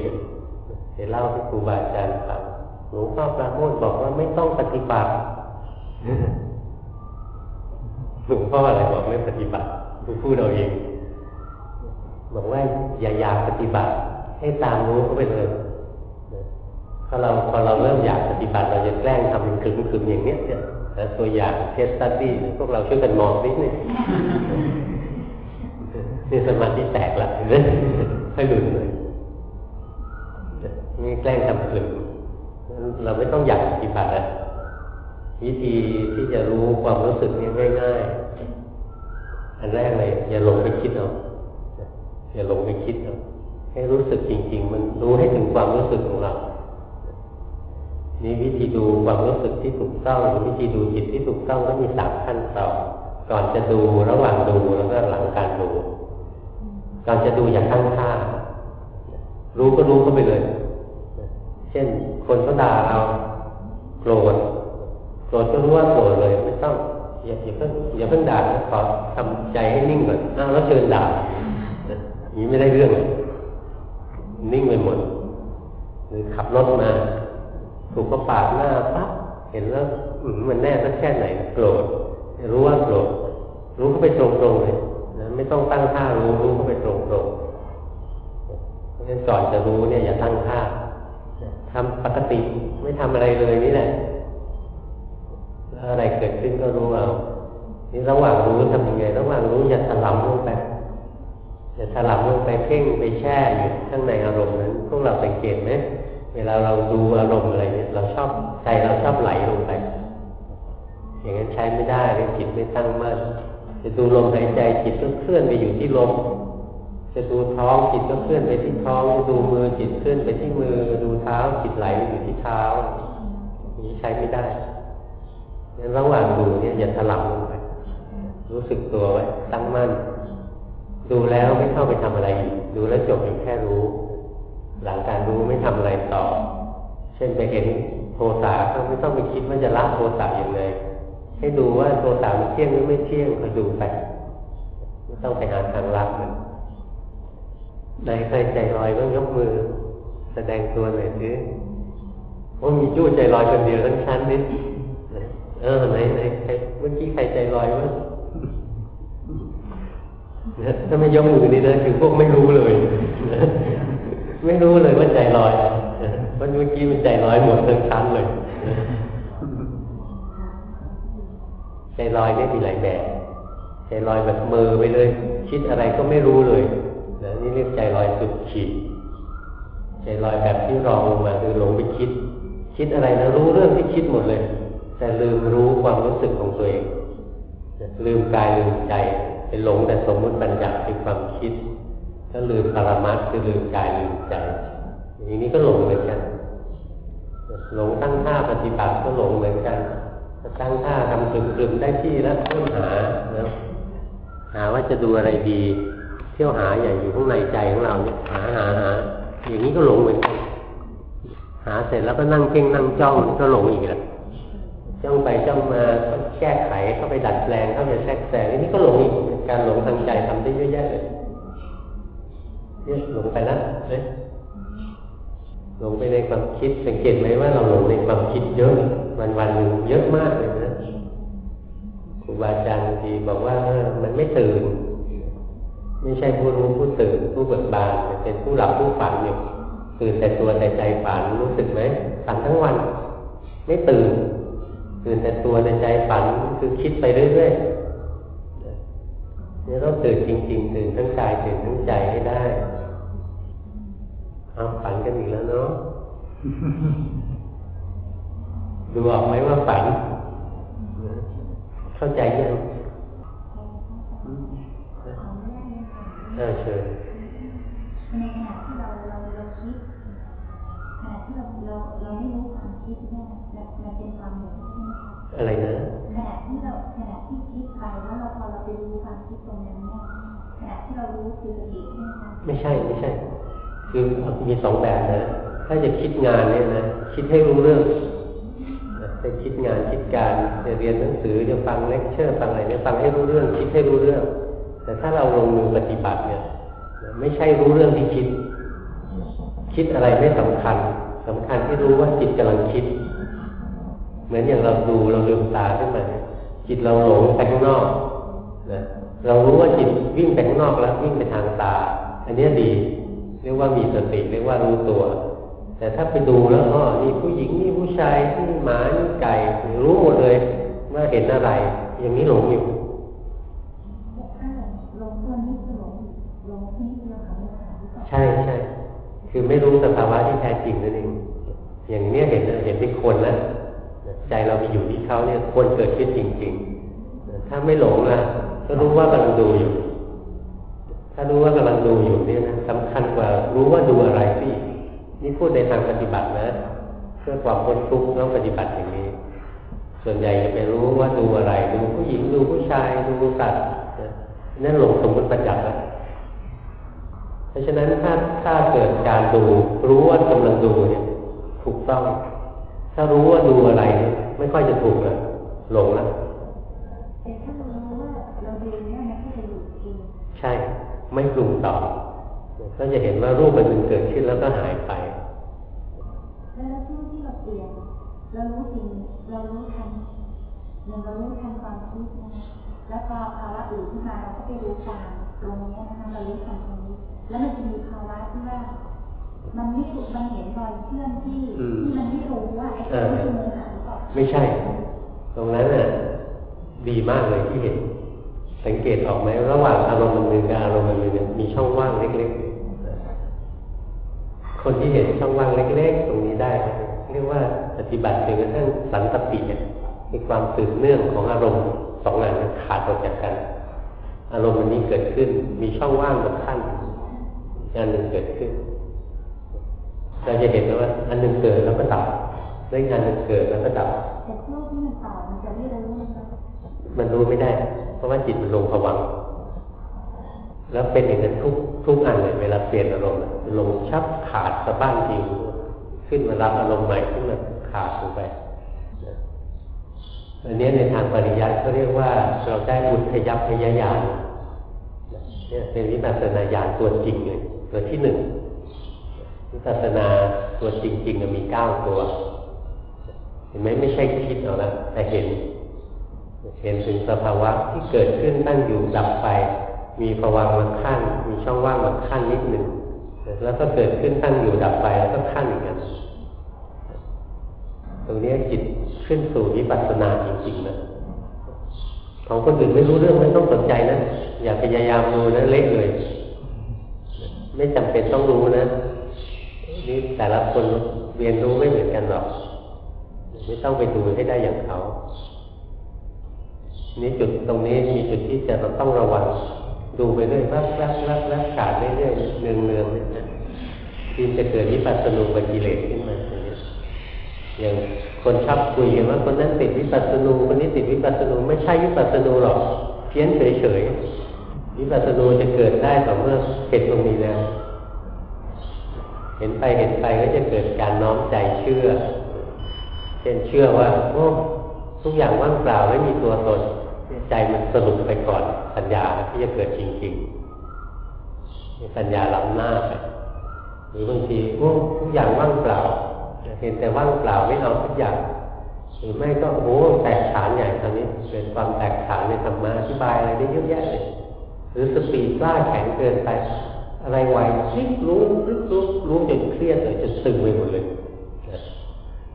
จะเล่าให้ครูบาอาจารย์ฟังหลวงพ่อปราโมทบอกว่าไม่ต้องปฏิบัติหลวงพ่ออะไรบอกไม่ปฏิบัติคูพูดเราเอง บอกว่าอย่าอยากปฏิบัติ ให้ตามรู้เข้าไปเลยพอเราพอเราเริ่มอยากปฏิบัติ เราจะแกล้งทำเป็นขึงขึงอย่างเนี้ยเนี่ยตัวอย่างเทสตัดดี้พวกเราช่วยกันมองนิดนึงนี่สมาธิแตกละเห็นไหมให้หลุดเลยนี่แกล้งทำขึงเราไม่ต้องอยากปฏิบัตินะวิธีที่จะรู้ความรู้สึกนี้ง่ายๆ อันแรกเลยอย่าลงไปคิดเอาอย่าลงไปคิดเอาให้รู้สึกจริง ๆ มันรู้ให้ถึงความรู้สึกของเรา นี่วิธีดูความรู้สึกที่ถูกต้องวิธีดูจิตที่ถูกต้องก็มีสามขั้นตอนก่อนจะดูระหว่างดูแล้วก็หลังการดู ก่อนจะดูอย่าตั้งท่า รู้ก็รู้เข้าไปเลย เช่น คนเขาด่าเราโกรธโกรธก็รู้ว่าโกรธเลยไม่ต้องอย่าอย่าเพิ่งอย่าเพิ่งด่าขอทำใจให้นิ่งก่อนอ้าวแล้วเชิญด่านี้ไม่ได้เรื่อง นิ่งไปหมดหรือขับรถมา ถูกกระปาดหน้าปั๊บเห็นแล้วมันแน่สักแค่ไหนโกรธรู้ว่าโกรธรู้เข้าไปตรงๆเลยนะไม่ต้องตั้งท่ารู้รู้เข้าไปตรงๆเพราะฉะนั้นก่อนจะรู้เนี่ยอย่าตั้งท่าทำปกติไม่ทำอะไรเลยนี่แหละอะไรเกิดขึ้นก็รู้เอานี่ระหว่างรู้ทำยังไงระหว่างรู้อย่าถลำลงไปอย่าถลำลงไปเพ่งไปแช่อยู่ข้างในอารมณ์นั้นพวกเราสังเกตไหม เวลาเราดูอารมณ์อะไรเนี่ยเราชอบใจเราชอบไหลลงไป อย่างนั้นใช้ไม่ได้เลยจิตไม่ตั้งมั่นจะดูลมหายใจจิตก็เคลื่อนไปอยู่ที่ลมจะดูท้องจิตก็เคลื่อนไปที่ท้องจะดูมือจิตเคลื่อนไปที่มือ ดูเท้าจิตไหลไปอยู่ที่เท้าอย่างนี้ใช้ไม่ได้งั้นระหว่างดูเนี่ยอย่าถลำลงไปรู้สึกตัวไว้ตั้งมั่น ดูแล้วไม่เข้าไปทำอะไรอีกดูแล้วจบเพียงแค่รู้ หลังการรู้ไม่ทำอะไรต่อ เช่นไปเห็นโทสะก็ไม่ต้องไปคิดว่าจะละโทสะอย่างไรให้ดูว่าโทสะมันเที่ยงหรือไม่เที่ยงก็ดูไปไม่ต้องไปหาทางลักมันในใครใจลอยต้องยกมือ แสดงตัวหน่อยสิว่ามีจู้ใจลอยคนเดียวทั้งชั้นนิดเออไหนไหนใครเมื่อกี้ใครใจลอยวะถ้าไม่ยกมือนี่นะคือพวกไม่รู้เลย ไม่รู้เลยว่าใจลอยเพราะเมื่อกี้มันใจลอยหมดทั้งชั้นเลย ใจลอยนี่มีหลายแบบ ใจลอยแบบมือไปเลย คิดอะไรก็ไม่รู้เลยนะนี่นี้เรียกใจลอยสุดขีดใจลอยแบบที่รองลงมาคือหลงไปคิด คิดอะไรนะรู้เรื่องที่คิดหมดเลย แต่ลืมรู้ความรู้สึกของตัวเอง ลืมกายลืมใจไปหลงแต่สมมุติบัญญัติคือความคิด ก็ลืมปรมัตคือลืมกายลืมใจอย่างนี้ก็หลงเหมือนกันหลงตั้งท่าปฏิบัติก็หลงเหมือนกันตั้งท่าทำกลึมได้ที่แล้วเริ่มหานะหาว่าจะดูอะไรดี เที่ยวหาอย่างอยู่ข้างในใจของเราเนี่ยหาหาหาอย่างนี้ก็หลงเหมือนกันหาเสร็จแล้วก็นั่งเพ่งนั่งจ้องก็หลงอีกแล้วจ้องไปจ้องมาแก้ไขเข้าไปดัดแปลงเข้าไปแทรกแซงนี่ก็หลงอีกการหลงทางใจทำได้เยอะแยะเลย เนี่ยหลงไปแล้วนี่ยหลงไปในความคิดสังเกตไหมว่าเราหลงในความคิดเยอะวันวันหนึ่งเยอะมากเลยนะครูบาอาจารย์ทีบอกว่ามันไม่ตื่น ไม่ใช่ผู้รู้ผู้ตื่นผู้เบิกบานเป็นผู้หลับผู้ฝันอยู่ตื่นแต่ตัวแต่ใจฝันรู้สึกไหมฝันทั้งวัน ไม่ตื่น ตื่นแต่ตัวแต่ใจฝันคือคิดไปเรื่อยๆเนี่ยต้องตื่นจริง ๆ ตื่นทั้งกายตื่นทั้งใจให้ได้ เอาฝันกันอีกแล้วเนาะดูออกไหมว่าฝัน เข้าใจยังเออเชิญในขณะที่เราเราเราคิดขณะที่เราเราเราไม่รู้ความคิดเนี่ยมันเป็นความหลงใช่ไหมคะอะไรนะขณะที่เราขณะที่คิดไปแล้วเราพอเราไปรู้ความคิดตรงนั้นเนี่ยขณะที่เรารู้คือสติใช่ไหมคะไม่ใช่ไม่ใช่ คือมีสองแบบนะ ถ้าจะคิดงานเนี่ยนะคิดให้รู้เรื่องจะคิดงานคิดการจะเรียนหนังสือจะฟังเลคเชอร์ฟังอะไรเนี่ยฟังให้รู้เรื่อง คิดให้รู้เรื่อง แต่ถ้าเราลงมือปฏิบัติเนี่ยไม่ใช่รู้เรื่องที่คิด คิดอะไรไม่สำคัญสำคัญที่รู้ว่าจิตกำลังคิด เหมือนอย่างเราดูเราลืมตาขึ้นมาจิตเราหลงไปข้างนอกนะเรารู้ว่าจิตวิ่งไปข้างนอกแล้ววิ่งไปทางตา อันนี้ดี เรียกว่ามีสติเรียกว่ารู้ตัว แต่ถ้าไปดูแล้วอ๋อนี่ผู้หญิงนี่ผู้ชายนี่หมานี่ไก่รู้หมดเลยว่าเห็นอะไร อย่างนี้หลงอยู่ใช่ใช่คือไม่รู้สภาวะที่แท้จริงนั่นเองอย่างนี้เห็นเห็นเป็นคนนะใจเราไปอยู่ที่เขาเนี่ยควรเกิดขึ้นจริง ๆ ถ้าไม่หลงนะก็รู้ว่ากำลังดูอยู่ ถ้ารู้ว่ากำลังดูอยู่เนี่ยนะสำคัญกว่ารู้ว่าดูอะไรสินี่พูดในทางปฏิบัตินะ เพื่อความพ้นทุกข์ต้องปฏิบัติอย่างนี้ ส่วนใหญ่จะไปรู้ว่าดูอะไร ดูผู้หญิงดูผู้ชาย ดูสัตว์นั่นหลงสมมติประจักษ์แล้วเพราะฉะนั้นถ้าถ้าเกิดการดู รู้ว่ากำลังดูเนี่ยถูกต้อง ถ้ารู้ว่าดูอะไร ไม่ค่อยจะถูกเลยหลงแล้วใช่ ไม่ปรุงต่อก็จะเห็นว่ารูปมันเกิดขึ้นแล้วก็หายไป แล้วช่วงที่เราเปลี่ยนเรารู้สิ่งเรารู้ทันเรารู้ทันความคิดนะแล้วพอภาวะอื่นขึ้นมาเราก็ไปรู้ตามตรงนี้นะคะเรารู้ทันตรงนี้ แล้วมันจะมีภาวะที่ว่ามันไม่ถูกมันเห็นรอยเคลื่อนที่ที่มันไม่รู้ว่าไอ้ที่มือหาก่อนไม่ใช่ ตรงนั้นน่ะดีมากเลยที่เห็น สังเกตออกไหมระหว่างอารมณ์มันหนึ่งกับอารมณ์มันหนึ่งมีช่องว่างเล็กๆ คนที่เห็นช่องว่างเล็ก ๆ ตรงนี้ได้เรียกว่าปฏิบัติจนกระทั่งสันตปิมีความสืบเนื่องของอารมณ์สองอันขาดออกจากกัน อารมณ์อันนี้เกิดขึ้น มีช่องว่างกับขั้นอันหนึ่งเกิดขึ้นเราจะเห็นว่า อันหนึ่งเกิดแล้วก็ดับได้งานหนึ่งเกิดแล้วก็ดับแต่โลกที่มันต่อมันจะไม่รู้มันรู้ไม่ได้ เพราะว่าจิตมันลงผวังแล้วเป็นอย่างนั้นทุกทุกอันเลยเวลาเปลี่ยนอารมณ์ลงชับขาดสะบ้านจริงขึ้นมารับอารมณ์ใหม่ขึ้นมาขาดลงไปอันนี้ในทางปริยัติเขาเรียกว่าเราได้บุญพยับพยายานเนี่ยเป็นวิปัสสนาญาณตัวจริงเลยตัวที่หนึ่งวิปัสสนาตัวจริงๆมีเก้าตัว เห็นไหมไม่ใช่คิดเอาละแต่เห็น เห็นถึงสภาวะที่เกิดขึ้นตั้งอยู่ดับไป มีภวังมันขั้น มีช่องว่างมันขั้นนิดหนึ่งแล้วก็เกิดขึ้นตั้งอยู่ดับไปแล้วก็ขั้นอีกอันตรงนี้จิตขึ้นสู่วิปัสสนาจริงๆนะของคนอื่นไม่รู้เรื่องไม่ต้องสนใจนะอย่าพยายามดูนะเละเลย ไม่จำเป็นต้องรู้นะนี่แต่ละคนเรียนรู้ไม่เหมือนกันหรอก ไม่ต้องไปดูให้ได้อย่างเขา นี่จุดตรงนี้มีจุดที่จะต้องระวัง ดูไปเรื่อยรักรักรักรักขาดเรื่อยๆเนืองเนืองนะที่จะเกิดวิปัสสนูปกิเลสขึ้นมาอย่างนี้อย่างคนชอบคุยกันว่าคนนั้นติดวิปัสสนูคนนี้ติดวิปัสสนูไม่ใช่วิปัสสนูหรอกเพี้ยนเฉยๆวิปัสสนูจะเกิดได้ต่อเมื่อเห็นตรงนี้แล้ว เห็นไปเห็นไปก็จะเกิดการน้อมใจเชื่อเช่นเชื่อว่าโอ้ทุกอย่างว่างเปล่าไม่มีตัวตน ใจมันสรุปไปก่อนสัญญาที่จะเกิดจริงๆสัญญาล้ำหน้าไปหรือบางทีโอ้ทุกอย่างว่างเปล่าเห็นแต่ว่างเปล่าไม่เอาทุกอย่างหรือไม่ก็โอ้แตกฉานใหญ่ตอนนี้เป็นความแตกฉานในธรรมะอธิบายอะไรได้เยอะแยะเลยหรือสติกล้าแข็งเกินไป อะไรไหวคลิกรู้รู้รู้รู้จนเครียดเลยจนตึงไปหมดเลย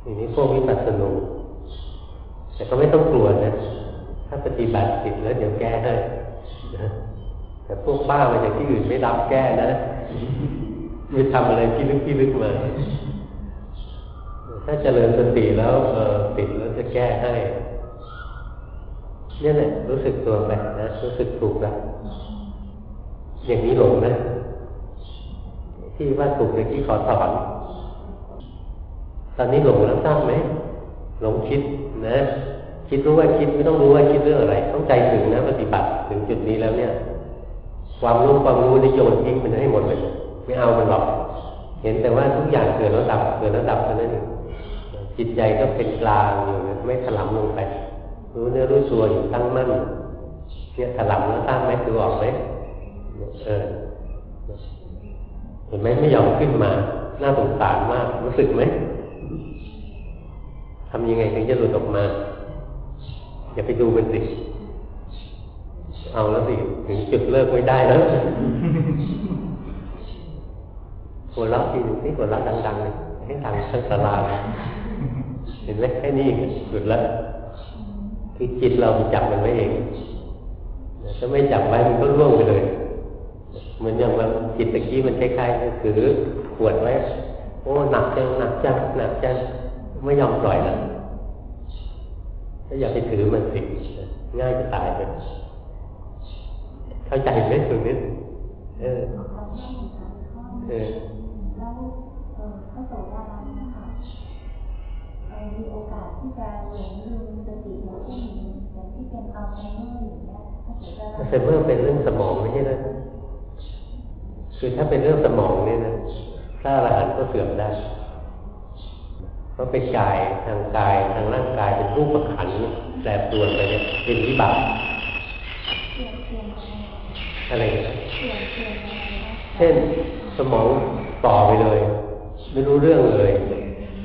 อย่นี้พวกวิปัสสนูแต่ก็ไม่ต้องกลัวนะาปฏิบัติติดแล้วเดี๋ยวแก้ให้แต่พวกบ้ามาจากที่อื่นไม่รับแก้นะไม่ทำอะไรที่ลึกที่ลึกมาถ้าเจริญสติแล้วเออติดแล้วจะแก้ให้นี่แหละรู้สึกตัวไปนะรู้สึกถูกแล้วอย่างนี้หลงนะที่ว่าถูกในที่ขอสอนตอนนี้หลงแล้วทราบไหมหลงคิดนะ คิดรู้ว่าคิดไม่ต้องรู้ว่าคิดเรื่องอะไร ต้องใจถึงนะปฏิบัติถึงจุดนี้แล้วเนี่ย ความรู้ความรู้ได้โยนทิ้งมันให้หมดเลยไม่เอามันหรอก เห็นแต่ว่าทุกอย่างเกิดแล้วดับเกิดแล้วดับเท่านั้นเองจิตใจก็เป็นกลางอยู่ไม่ถลำลงไป รู้เนื้อรู้ตัวอยู่ตั้งมั่นเนี่ยถลำแล้วตั้งไหมดูออกไหมเออเห็นไหมไม่ยอมขึ้นมาน่าสงสารมากรู้สึกไหมทำยังไงถึงจะหลุดออกมา อย่าไปดูมันสิเอาแล้วสิถึงจุดเลิกไม่ได้แล้วหัวเราะทีหนึ่งที่หัวเราะดังๆเลยให้ดังทั้งสลาเห็นไหมแค่นี้หยุดแล้วคือจิตเราจับมันไว้เองถ้าไม่จับไว้มันก็ร่วงไปเลย เหมือนอย่างมันจิตตะกี้มันคล้ายๆถือขวดไว้ โอ้หนักจังหนักจังหนักจังไม่ยอมปล่อยแล้ว ถ้าอยากไปถือมันสิง่ายจะตายไปเข้าใจไหมตรงนี้เออเออแล้วเออพระโสดาบันนะคะมีโอกาสที่จะหลงลืมสติหรือที่อย่างที่เป็นอัลไซเมอร์อย่างเงี้ยพระโสดาบันอัลไซเมอร์เป็นเรื่องสมองไม่ใช่นะคือถ้าเป็นเรื่องสมองเนี่ยนะถ้าอรหันต์ก็เสื่อมได้ เพราะเป็นกายทางกายทางร่างกายเป็นรูปประขันแปรปรวนไปเนี่ยเป็นวิบากอะไรเปลี่ยนเช่นสมองต่อไปเลย ไม่รู้เรื่องเลย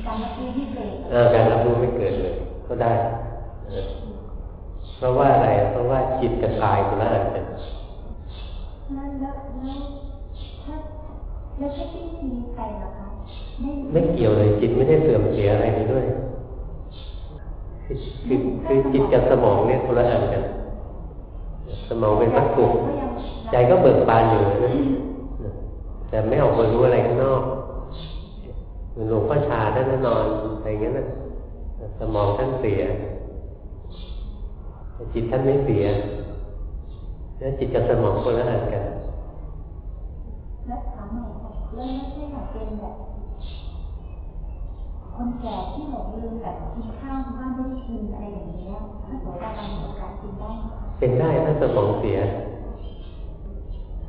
การรับรู้ไม่เกิดเลยก็ได้เพราะว่าอะไรเพราะว่าจิตกับกายคนละอันกันแล้วแล้วแล้วถ้าแล้วถ้าที่ทีใครล่ะคะ ไม่เกี่ยวเลยจิตไม่ได้เสื่อมเสียอะไรไปด้วยคือคือจิตกับสมองเนี่ยคนละอันกันสมองเป็นวัตถุใจก็เบิกบานอยู่นะแต่ไม่ออกมารู้อะไรข้างนอกเหมือนหลวงพ่อชาท่านนอนอะไรเงี้ยนะสมองท่านเสียแต่จิตท่านไม่เสียแล้วจิตกับสมองคนละอันกันแล้วถามหม่อยค่ะแล้วไม่ใช่แบบเป็นแบบ คนแก่ที่หลงลืมแบบกินข้าวบ้านไม่ได้กินอะไรอย่างเงี้ยถ้าโสดาบันมีโอกาสกินได้เป็นได้ถ้าสมองเสีย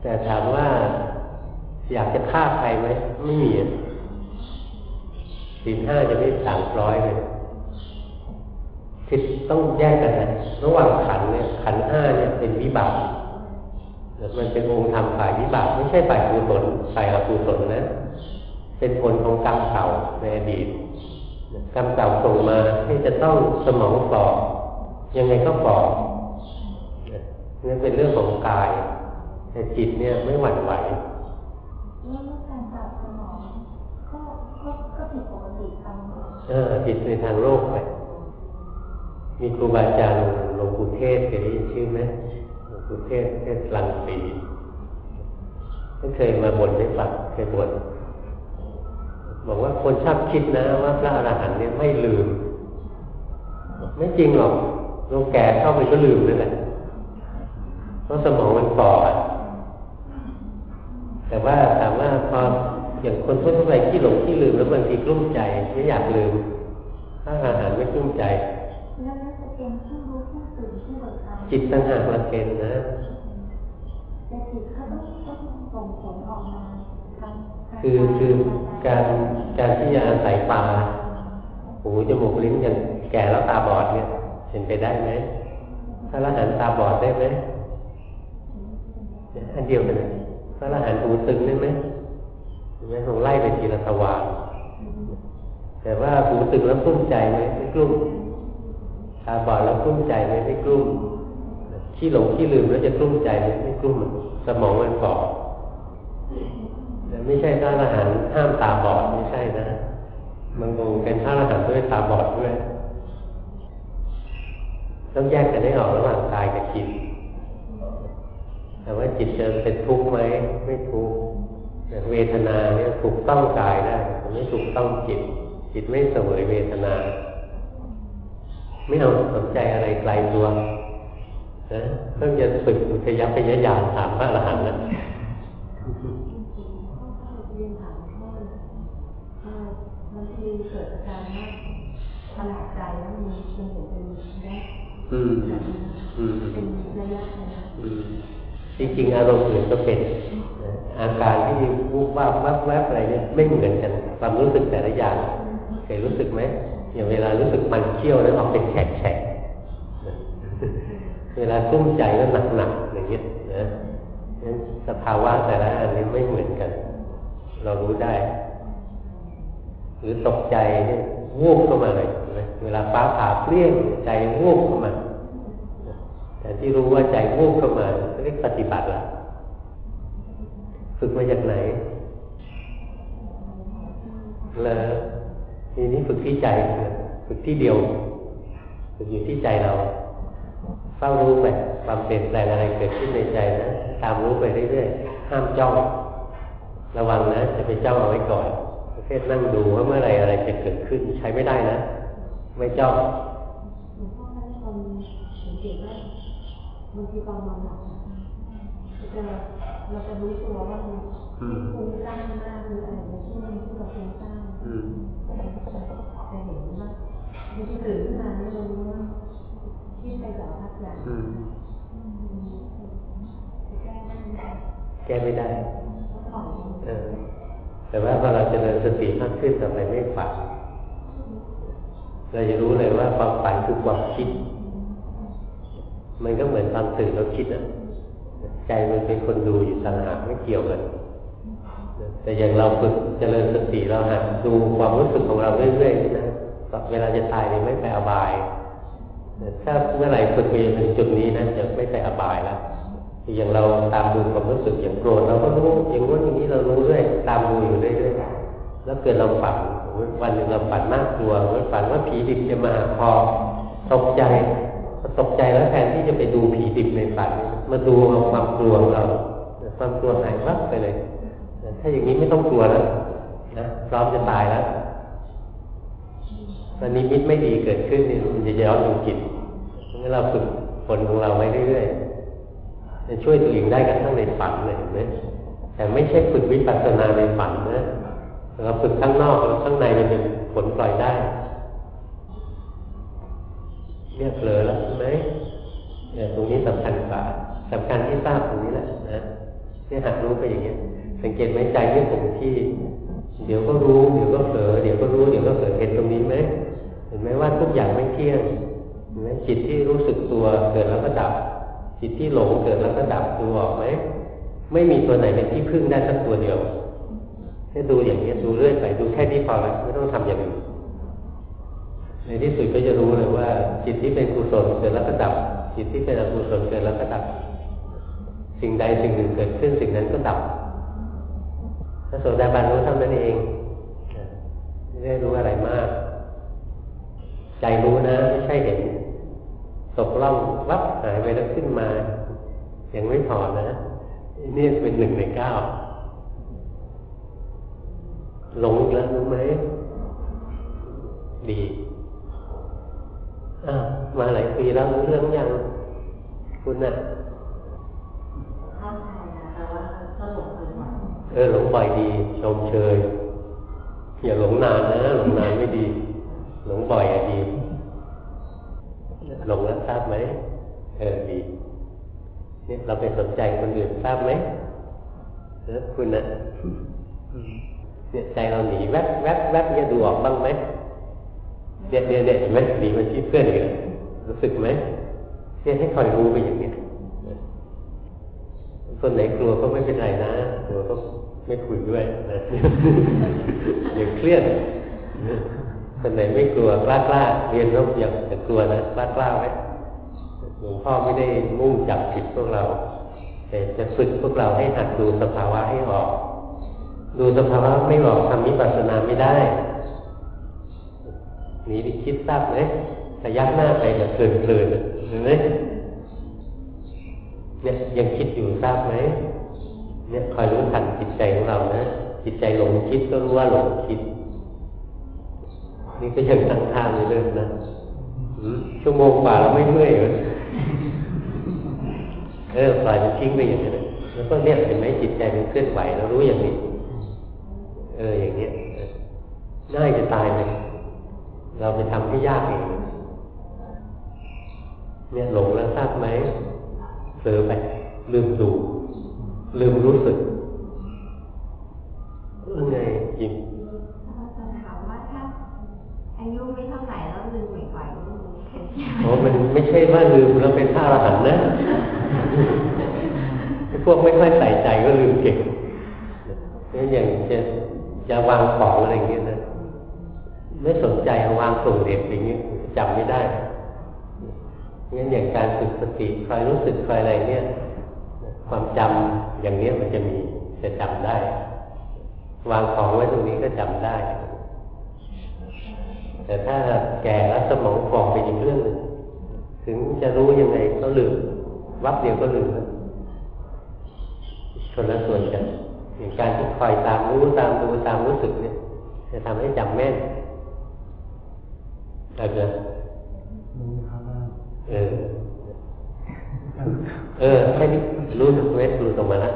แต่ถามว่าอยากจะฆ่าใครไหมไม่มีสินห้าจะไม่สามร้อยเลยคือต้องแยกกันนะระหว่างขันเนี่ยขันห้าเนี่ยเป็นวิบากมันเป็นองค์ธรรมฝ่ายวิบากไม่ใช่ฝ่ายกุศลฝ่ายอกุศลนะ เป็นผลของกรรมเก่าในอดีต กรรมเก่าส่งมาให้จะต้องสมองฝ่อยังไงก็ฝ่อนี่เป็นเรื่องของกาย แต่จิตเนี่ยไม่หวั่นไหวแล้วการตอบสมองก็ก็ก็ผิดปกติทำเออจิตในทางโลกไปมีครูบาอาจารย์หลวงปู่เทศเคยได้ยินชื่อไหมหลวงปู่เทศเทศลังสีท่านเคยมาบ่นให้ฟังเคยบ่น บอกว่าคนชอบคิดนะว่าพระอรหันต์เนี่ยไม่ลืม ไม่จริงหรอกเราแก่เข้าไปก็ลืมนั่นแหละเพราะสมองมันฝ่อแต่ว่าถามว่าพออย่างคนทั่วไปที่หลงที่ลืมแล้วบางทีกลุ้มใจไม่อยากลืมถ้าอาหารไม่กลุ้มใจแล้วจะเป็นผู้รู้ผู้ตื่นผู้เบิกบานจิตต่างหากละเกณฑ์นะแต่จิตเขาต้องต้องส่งผลออกมาทางทาง คือคือการการที่จะอาศัยตาหูจมูกลิ้นอย่างแก่แล้วตาบอดเนี่ยเป็นไปได้ไหมพระอรหันตาบอดได้ไหมอันเดียวกันพระอรหันหูตึงได้ไหมเห็นไหมลองไล่ไปทีละสว่างแต่ว่าหูตึงแล้วกลุ้มใจไหมไม่กลุ้มตาบอดแล้วกลุ้มใจไหมไม่กลุ้มขี้หลงขี้ลืมแล้วจะกลุ้มใจไหมไม่กลุ้มสมองมันฝ่อแต่ ไม่ใช่พระอรหันต์ห้ามตาบอดไม่ใช่นะบางองค์เป็นพระอรหันต์ด้วยตาบอดด้วยต้องแยกกันให้ออกระหว่างกายกับจิตแต่ว่าจิตจะเป็นทุกข์ไหมไม่ทุกข์เวทนาเนี่ยถูกต้องกายได้แต่ไม่ถูกต้องจิต จิตไม่เสวยเวทนา ไม่เอาสนใจอะไรไกลตัวนะเพิ่งจะฝึกอุทยพยายามถามพระอรหันต์นะ อบางทีเกิดอาการว่าขนาดใจแล้วมีเป็นเหมือนเป็นแรกอืมอืมเป็นระยะนะอืมจริงๆอารมณ์อื่นก็เป็นอาการที่วูบวาบวับแวบอะไรเนี่ยไม่เหมือนกันความรู้สึกแต่ละอย่างเคยรู้สึกไหมอย่างเวลารู้สึกมันเคี้ยวแล้วออกเป็นแฉกๆนะเวลาตุ้มใจก็หนักๆอย่างเงี้ยนะสภาวะแต่ละอันนี้ไม่เหมือนกัน เรารู้ได้ หรือตกใจเนี่ยวูบเข้ามาเลยเห็นไหมเวลาฟ้าผ่าเปรี้ยงใจวูบเข้ามาแต่ที่รู้ว่าใจวูบเข้ามาเรียกปฏิบัติละฝึกมาจากไหนแล้วทีนี้ฝึกที่ใจฝึกที่เดียวฝึกอยู่ที่ใจเราเฝ้ารู้ไปความเปลี่ยนแปลงอะไรเกิดขึ้นในใจนะตามรู้ไปเรื่อยๆห้ามจ้อง ระวังนะจะไปจ้องเอาไว้ก่อน ประเภทนั่งดูว่าเมื่อไหรอะไรจะเกิดขึ้น ใช้ไม่ได้นะ ไม่จ้องหลวงพ่อท่านคงสังเกตว่าบางทีตอนนอนหลับจะเราจะรู้ตัวว่ามันอืมฟุ้งซ่านมากหรืออะไรในช่วงที่เราฟุ้งซ่านอืมจะเห็นว่าบางทีตื่นขึ้นมาเนี่ยเรารู้ว่าคิดไปสารพัดอย่างอืมจะแก้ได้ไหมแก้ไม่ได้ปล่อยเออ แต่ว่าพอเราเจริญสติมากขึ้นต่อไปไม่ฝันเราจะรู้เลยว่าความฝันคือความคิด มันก็เหมือนความตื่นเราคิดอะ ใจมันเป็นคนดูอยู่ต่างหากไม่เกี่ยวกัน แต่อย่างเราฝึกเจริญสติเราหัดดูความรู้สึกของเราเรื่อยๆนะเวลาจะตายเนี่ยไม่ไปอบาย ถ้าเมื่อไหร่ฝึกไปถึงจุดนี้นะจะไม่ไปอบายแล้ว อย่างเราตามดูความรู้สึกอย่างโกรธเราก็รู้อย่างว่าอย่างนี้เรารู้เรื่อยตามดูอยู่เรื่อยๆแล้วเกิดเราฝันวันหนึ่งเราฝันน่ากลัวเราฝันว่าผีดิบจะมาพอตกใจตกใจแล้วแทนที่จะไปดูผีดิบในฝันมาดูความกลัวของเราความกลัวหายวับไปเลย ถ้าอย่างนี้ไม่ต้องกลัวแล้วนะพร้อมจะตายแล้วตอนนี้มิตไม่ดีเกิดขึ้นนี่มันจะย้อนดูจิตงั้นเราฝึกฝนของเราไว้เรื่อยๆ จะช่วยตัวเองได้กันทั้งในฝันเลยเห็นไหมแต่ไม่ใช่ฝึกวิปัสสนาในฝันนะเราฝึกข้างนอกแล้วข้างในมันเป็นผลปล่อยได้เนี่ยเผลอแล้วใช่ไหมเนี่ยตรงนี้สำคัญกว่าสำคัญที่ทราบตรงนี้แหละนะเนี่ยหัดรู้ไปอย่างเงี้ย สังเกตไหมใจไม่คงที่ เดี๋ยวก็รู้เดี๋ยวก็เผลอเดี๋ยวก็รู้เดี๋ยวก็เผลอเห็นตรงนี้ไหมเห็นไหมว่าทุกอย่างไม่เที่ยงเห็นไหมจิตที่รู้สึกตัวเกิดแล้วก็ดับ จิตที่หลงเกิดแล้วก็ดับดูออกไหมไม่มีตัวไหนเป็นที่พึ่งได้สักตัวเดียวให้ดูอย่างนี้ดูเรื่อยไปดูแค่นี้พอแล้วไม่ต้องทำอย่างอื่นในที่สุดก็จะรู้เลยว่า จิตที่เป็นกุศลเกิดแล้วก็ดับ จิตที่เป็นอกุศลเกิดแล้วก็ดับ สิ่งใดสิ่งหนึ่งเกิดขึ้นสิ่งนั้นก็ดับพระโสดาบันรู้เท่านั้นเองไม่ได้รู้อะไรมาก ใจรู้นะไม่ใช่เห็น ตกล่องวับหายไปแล้วขึ้นมา ยังไม่พอนะ นี่เป็นหนึ่งในเก้าหลงอีกแล้วรู้ไหม ดีอ้าวมาหลายปีแล้วรู้เรื่องยัง คุณน่ะเข้าใจนะแต่ว่าก็หลงไปหมดเออหลงบ่อยดี ชมเชยอย่าหลงนานนะ หลงนานไม่ดี หลงบ่อยอะดี หลงแล้วทราบไหมเออดีเนี่ยเราไปสนใจคนอื่นทราบไหมเออคุณนะเนี่ยใจเราหนีแวบแวบแวบเนี่ยดูออกบ้างไหมเนี่ยเนี่ยเนี่ยเห็นไหมหนีมาชี้เพื่อนอีกแล้วรู้สึกไหมเนี่ยให้คอยรู้ไปอย่างเนี้ยคนไหนกลัวก็ไม่เป็นไรนะกลัวก็ไม่คุยด้วยนะอย่าเครียด คนไหนไม่กลัวกล้ากล้าเรียนแล้วอย่าอย่กลัวนะกล้ากล้าไว้หลวงพ่อไม่ได้มุ่งจับผิดพวกเรา แต่จะฝึกพวกเราให้หัดดูสภาวะให้ออก ดูสภาวะไม่ออกทำมิปัสสนาไม่ได้หนีไปคิดทราบไหมแต่ยักหน้าไปแบบเพลินเห็นไหมเนี่ยยังคิดอยู่ทราบไหมเนี่ยคอยรู้ทันจิตใจของเรานะจิตใจหลงคิดก็รู้ว่าหลงคิด นี่ก็ยังตั้งท่าไม่เลิกนะชั่วโมงกว่าเราไม่เมื่อยเลยเออปล่อยมันทิ้งไปอย่างนั้นแล้วก็เนี่ยเห็นไหมจิตใจมันเคลื่อนไหวเรารู้อย่างนี้ เอออย่างเนี้ยง่ายจะตายเลยเราไปทำให้ยากเองเนี่ยหลงแล้วทราบไหมเผลอไปลืมดูลืมรู้สึกยังไงยิม จะถามว่าถ้าอา ยุไม่เท่าไหร่แล้วลืมไหวๆก็รู้แค่นี้โอ้มันไม่ใช่ว่าลืมแล้วเป็นพระอรหันต์นะพวกไม่ค่อยใส่ใจก็ลืมเก่งนี่อย่างจะจะวางของอะไรอย่างเงี้ยนะไม่สนใจวางส่งเด็กอย่างเงี้ยจำไม่ได้งั้นอย่างการฝึกสติคอยรู้สึกคอยอะไรเนี่ย ความจำอย่างเนี้ยมันจะมีจะจำได้ วางของไว้ตรงนี้ก็จำได้ แต่ถ้าแก่แล้วสมองฟองไปอีกเรื่องหนึ่งถึงจะรู้ยังไงก็ลืมวับเดียวก็ลืมแล้วคนละส่วนกันอย่างการที่คอยตามรู้ตามดูตามรู้สึกเนี่ย จะทำให้จำแม่นอาจจะเออ เออแค่นี้รู้สึกเวทรู้ตรงมาแล้ว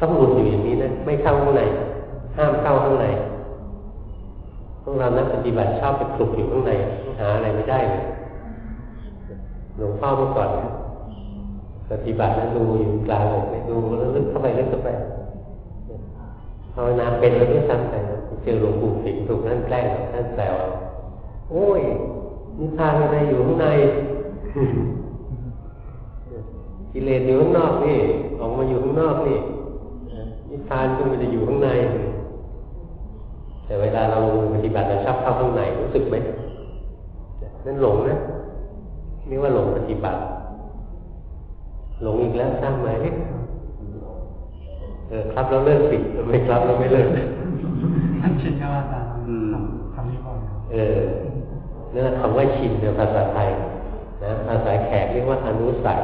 ต้องหลุดอยู่อย่างนี้นะไม่เข้าข้างในห้ามเข้าข้างในพ วกเรานักปฏิบัติชอบไปคลุกอยู่ข้างในหาอะไรไม่ได้เลยหลวงพ่อเมื่อก่อนปฏิบัติแล้วดูอยู่กลางเลยดูแล้วลึกเข้าไปลึกเข้าไปภาวนาเป็นแล้วด้วยซ้ำไปเจอหลวงปู่สิงห์ถูกนั่นแกล้งท่านแซวโอ้ยนิพพานอะไรอยู่ข้างในกิเลสอยู่ข้างนอกนี่ออกมาอยู่ข้างนอกนี่นิพพานก็มันจะอยู่ข้างใน แต่เวลาเราปฏิบัติเราชอบเข้าข้างในรู้สึกไหมนั่นหลงนะนี่ว่าหลงปฏิบัติ หลงอีกแล้วสร้างไหมเออครับแล้วเลิกสิไม่ครับแล้วไม่เลิกท่านชินก็ว่าตามทำนี้บ่อยเออนั่นคำว่าชินในภาษาไทยนะภาษาแขกเรียกว่าอนุสัย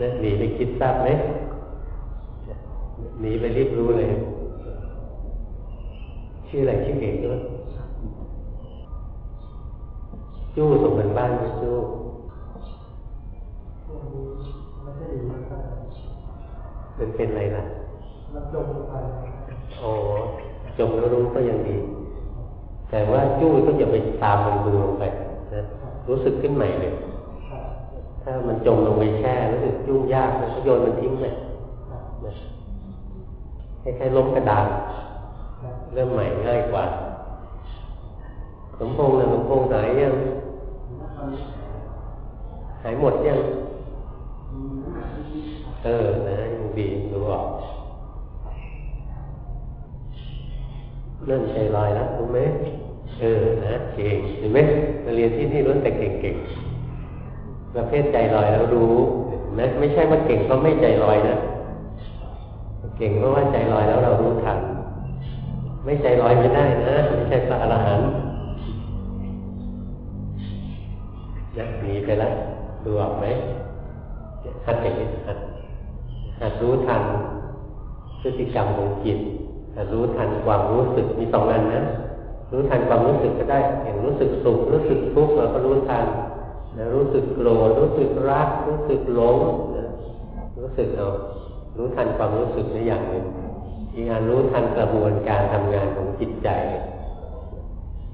นั่นหนีไปคิดทราบไหมหนีไปรีบรู้เลย ชื่ออะไรชื่อเอกด้วยจู้ส่งกันบ้านไหมจู้ไม่ใช่ดีมากมันเป็นอะไรล่ะรับจมไปอ๋อจมแล้วรู้ก็ยังดี แต่ว่าจู้ก็อย่าไปตามมันดูลงไปนะรู้สึกขึ้นใหม่เลยถ้ามันจมลงไปแช่รู้สึกยุ่งยากแล้วก็โยนมันทิ้งไปนะคล้ายๆล้มกระดาน เริ่มใหม่ง่ายกว่า สมพงษ์นะสมพงษ์หายยังหายหมดยัง เออ นะยังดีดูออกเริ่มใจลอยแล้วรู้ไหมเออ นะเก่งเห็นไหมมาเรียนที่นี่ล้วนแต่เก่งๆประเภทใจลอยแล้วรู้นะไม่ใช่ว่าเก่งเพราะไม่ใจลอยนะ เก่งเพราะว่าใจลอยแล้วเรารู้ทัน ไม่ใจลอยไม่ได้นะไม่ใช่พระอรหันต์นะหนีไปแล้วดูออกไหมหัดอย่างนี้หัดหัดรู้ทันพฤติกรรมของจิตแต่รู้ทันความรู้สึกมีสองอันนะรู้ทันความรู้สึกก็ได้อย่างรู้สึกสุขรู้สึกทุกข์เราก็รู้ทันนะรู้สึกโกรธรู้สึกรัก รู้สึกหลง รู้สึกเอารู้ทันความรู้สึกในอย่างหนึ่ง อีกอันรู้ทันกระบวนการทำงานของจิตใจ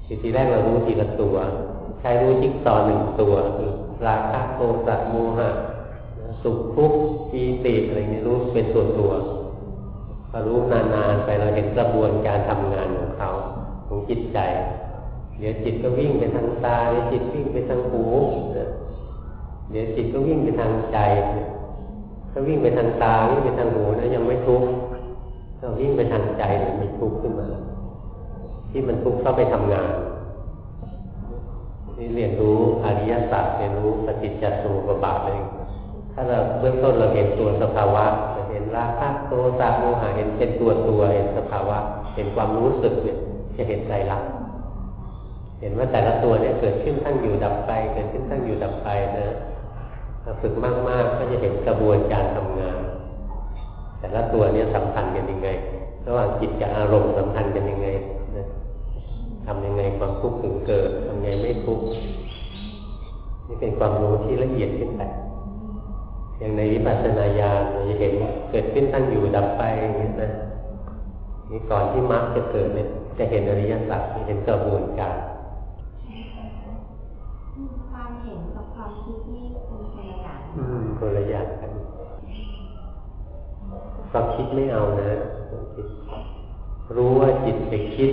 ทีทีแรกเรารู้ทีละตัว ใช้รู้จิ๊กซอหนึ่งตัวคือราคะโทสะโมหะสุขทุกข์ปีติอะไรนี้รู้เป็นส่วนตัวพอรู้นานๆไปเราเห็นกระบวนการทำงานของเขาของจิตใจ เดี๋ยวจิตก็วิ่งไปทางตาเดี๋ยวจิตวิ่งไปทางหูเดี๋ยวจิตก็วิ่งไปทางใจถ้าวิ่งไปทางตาวิ่งไปทางหูนะยังไม่ทุกข์ ถ้าวิ่งไปทางใจมันมีทุกข์ขึ้นมา ที่มันทุกข์เข้าไปทำงานนี่เรียนรู้อริยสัจเรียนรู้ปฏิจจสมุปบาทเองถ้าเราเบื้องต้นเราเห็นตัวสภาวะเห็นราคะโทสะโมหะเห็นเป็นตัวตัวเห็นสภาวะ เห็นความรู้สึกเนี่ยจะเห็นใจรักเห็นว่าแต่ละตัวเนี่ยเกิดขึ้นตั้งอยู่ดับไป เกิดขึ้นตั้งอยู่ดับไปนะถ้าฝึกมากๆก็จะเห็นกระบวนการทำงาน แต่ละตัวนี้สัมพันธ์กันยังไง ระหว่างจิตกับอารมณ์สัมพันธ์กันยังไงทำยังไงความทุกข์ถึงเกิดทำยังไงไม่ทุกข์นี่เป็นความรู้ที่ละเอียดขึ้นไปอย่างในวิปัสสนาญาณเราจะเห็นเกิดขึ้นตั้งอยู่ดับไปอย่างนี้นะนี่ก่อนที่มรรคจะเกิดเนี่ยจะเห็นอริยสัจเห็นกระบวนการ ความคิดไม่เอานะความคิดรู้ว่าจิตไปคิด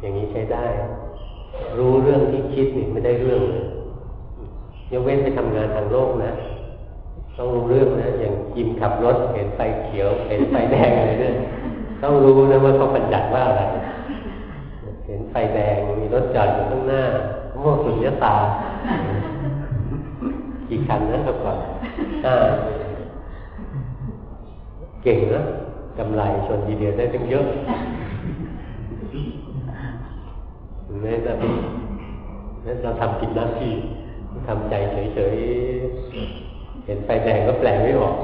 อย่างนี้ใช้ได้ รู้เรื่องที่คิดนี่ไม่ได้เรื่องเลยยกเว้นไปทำงานทางโลกนะ ต้องรู้เรื่องนะ อย่างยิมขับรถเห็นไฟเขียว เห็นไฟแดงอะไรเนี่ยต้องรู้นะว่าเขาบัญญัติว่าอะไรเห็นไฟแดงมีรถจอดอยู่ข้างหน้าโมสุญญตากี่คันนะครับก่อน เก่งนะกำไรชนทีเดียวได้ตั้งเยอะแม้จะนั้นเราทำผิดหน้าที่ทำใจเฉยๆ เห็นไฟแดงก็แปลไม่ออก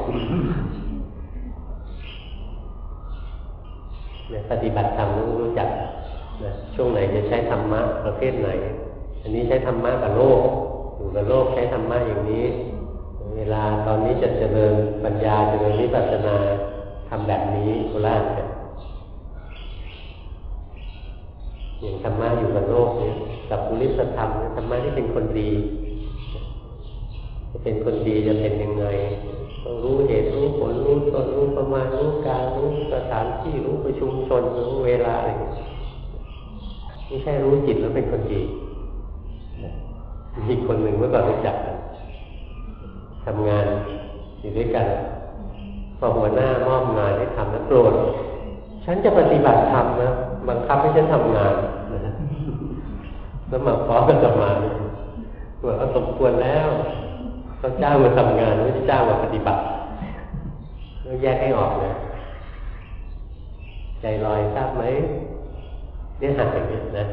เนี่ยปฏิบัติธรรมต้องรู้จักนะช่วงไหนจะใช้ธรรมะประเภทไหน อันนี้ใช้ธรรมะกับโลกอยู่กับโลกใช้ธรรมะอย่างนี้ เวลาตอนนี้จะเจริญปัญญาเจริญวิปัสสนาทำแบบนี้โคราชกันอย่างธรรมะอยู่กับโลกเนี่ยกับบุริสธรรมธรรมะที่เป็นคนดีจะเป็นคนดีจะเป็นยังไงต้องรู้เหตุรู้ผลรู้ตนรู้ประมาณรู้การรู้สถานที่รู้ประชุมชนรู้เวลาอะไรไม่ใช่รู้จิตแล้วเป็นคนดีมีคนหนึ่งเมื่อก่อนรู้จัก ทำงานอยู่ด้วยกันพอหัวหน้ามอบงานให้ทำแล้วโกรธฉันจะปฏิบัติธรรมนะบังคับให้ฉันทำงานแล้วมาฟ้องกันจะมาตัวเขาสมควรแล้วเขาจ้างมาทำงานไม่ใช่จ้างมาปฏิบัติต้องแยกให้ออกนะใจลอยทราบไหมเนี่ยหันอย่างนี้นะ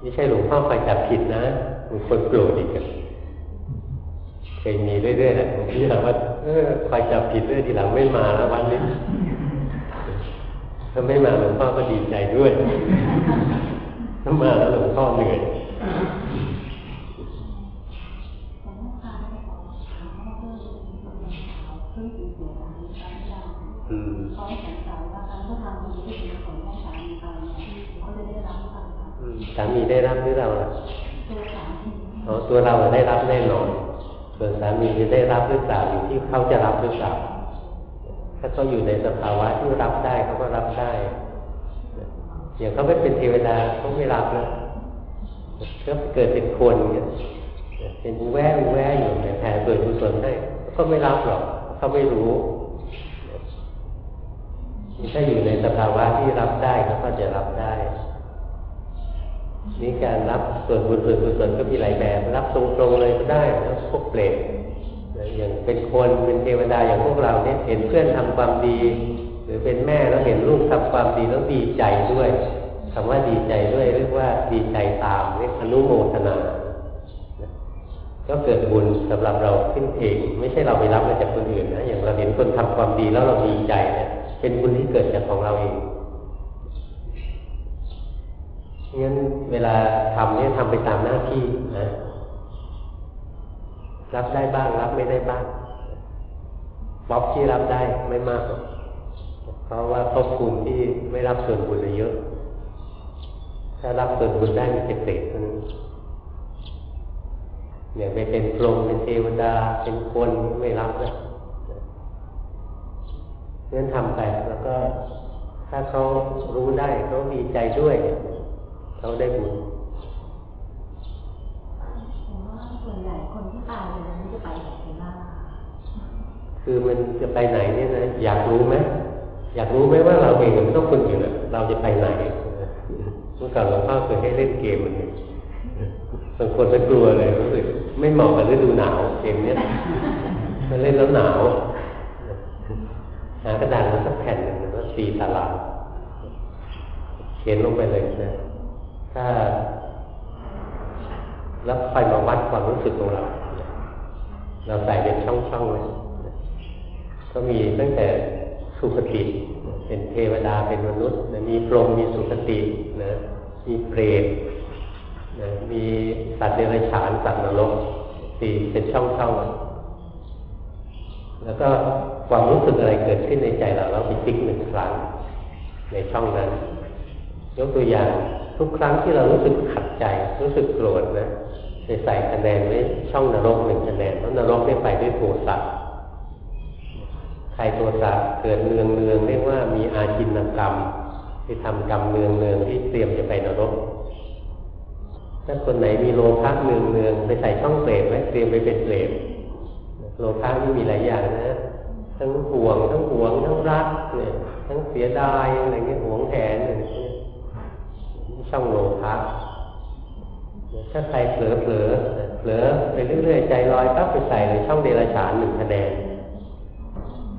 ไม่ใช่หลวงพ่อคอยจับผิดนะมีคนโกรธอีก เคยมีเรื่อยๆแหละผมคิดว่าเออคอยจับผิดเรื่อยทีหลังไม่มาแล้ววันนี้ถ้าไม่มาหลวงพ่อก็ดีใจด้วยถ้ามาแล้วหลวงพ่อเหนื่อยสามีได้รับหรือเราล่ะตัวเราได้รับแน่นอน ส่วนสามีจะได้รับหรือเปล่าอยู่ที่เขาจะรับหรือเปล่าถ้าเขาอยู่ในสภาวะที่รับได้เขาก็รับได้อย่างเขาไม่เป็นเทวดาเขาไม่รับนะก็เกิดเป็นคนเนี่ยเป็นแวะแวะอยู่ในแผ่ส่วนกุศลให้ก็ไม่รับหรอกเขาไม่รู้ถ้าอยู่ในสภาวะที่รับได้เขาก็จะรับได้ นี่การรับส่วนบุญส่วนกุศลก็มีหลายแบบ รับตรงๆเลยก็ได้แล้วพวกเปรตอย่างเป็นคนเป็นเทวดาอย่างพวกเราเนี่ยเห็นเพื่อนทำความดี หรือเป็นแม่แล้วเห็นลูกทำความดีแล้วดีใจด้วยคำว่าดีใจด้วยเรียกว่าดีใจตามเรียกอนุโมทนา ก็เกิดบุญสำหรับเราขึ้นเองไม่ใช่เราไปรับมาจากคนอื่นนะอย่างเราเห็นคนทำความดีแล้วเราดีใจเนี่ยเป็นบุญที่เกิดจากของเราเอง งั้นเวลาทำเนี่ยทำไปตามหน้าที่นะรับได้บ้าง รับไม่ได้บ้างบ๊อบที่รับได้ไม่มากหรอกเพราะว่าภพภูมิที่ไม่รับส่วนบุญเยอะ ถ้ารับส่วนบุญได้มีเศษเท่านั้นเนี่ยไปเป็นพรหมเป็นเทวดา เป็นคนไม่รับนะงั้นทำไปแล้วก็ ถ้าเขารู้ได้เขาดีใจด้วย เขาได้บุญส่วนใหญ่คนที่ตายเลยมันจะไปไหนกันบ้างคือมันจะไปไหนเนี่ยนะอยากรู้ไหมอยากรู้ไหมว่าเราเองต้องคนอยู่น่ะเราจะไปไหนเมื่อก่อนหลวงพ่อเคยให้เล่นเกมมันบางคนไม่กลัวเลยรู้สึกไม่เหมาะกับฤดูหนาวเกมเนี้ยมันเล่นแล้วหนาวหากระดานมาสักแผ่นหนึ่งแล้วตีตลาดเขียนลงไปเลยนะ ถ้า แล้วคอยมาวัดความรู้สึกของเรา เราใส่เป็นช่องๆเลยก็มีตั้งแต่สุขติ เป็นเทวดาเป็นมนุษย์มีพรหมมีสุขตินะมีเปรตนะมีสัตว์เดรัจฉานสัตว์นรกสี่เป็นช่องๆแล้วก็ความรู้สึกอะไรเกิดขึ้นในใจเราเราไปติ๊กหนึ่งครั้งในช่องนั้น ยกตัวอย่าง ทุกครั้งที่เรารู้สึกขัดใจ รู้สึกโกรธนะจะใส่คะแนนไว้ช่องนรกหนึ่งคะแนนเพราะนรกได้ไปด้วยโทสะใครโทสะเกิดเนืองเนืองเรียกว่ามีอาจินกรรมที่ทำกรรมเนืองเนืองที่เตรียมจะไปนรกถ้าคนไหนมีโลภะเนืองเนืองไปใส่ช่องเปรตไว้เตรียมไปเป็นเปรตโลภะนี่มีหลายอย่างนะทั้งห่วง ทั้งห่วง ทั้งรักเนี่ยทั้งเสียดายอะไรเงี้ยห่วงแหนอะไรเงี้ย ช่องโลภะถ้าใครเผลอเผลอเผลอไปเรื่อยๆใจลอยปั๊บไปใส่ในช่องเดรัจฉานหนึ่งคะแนน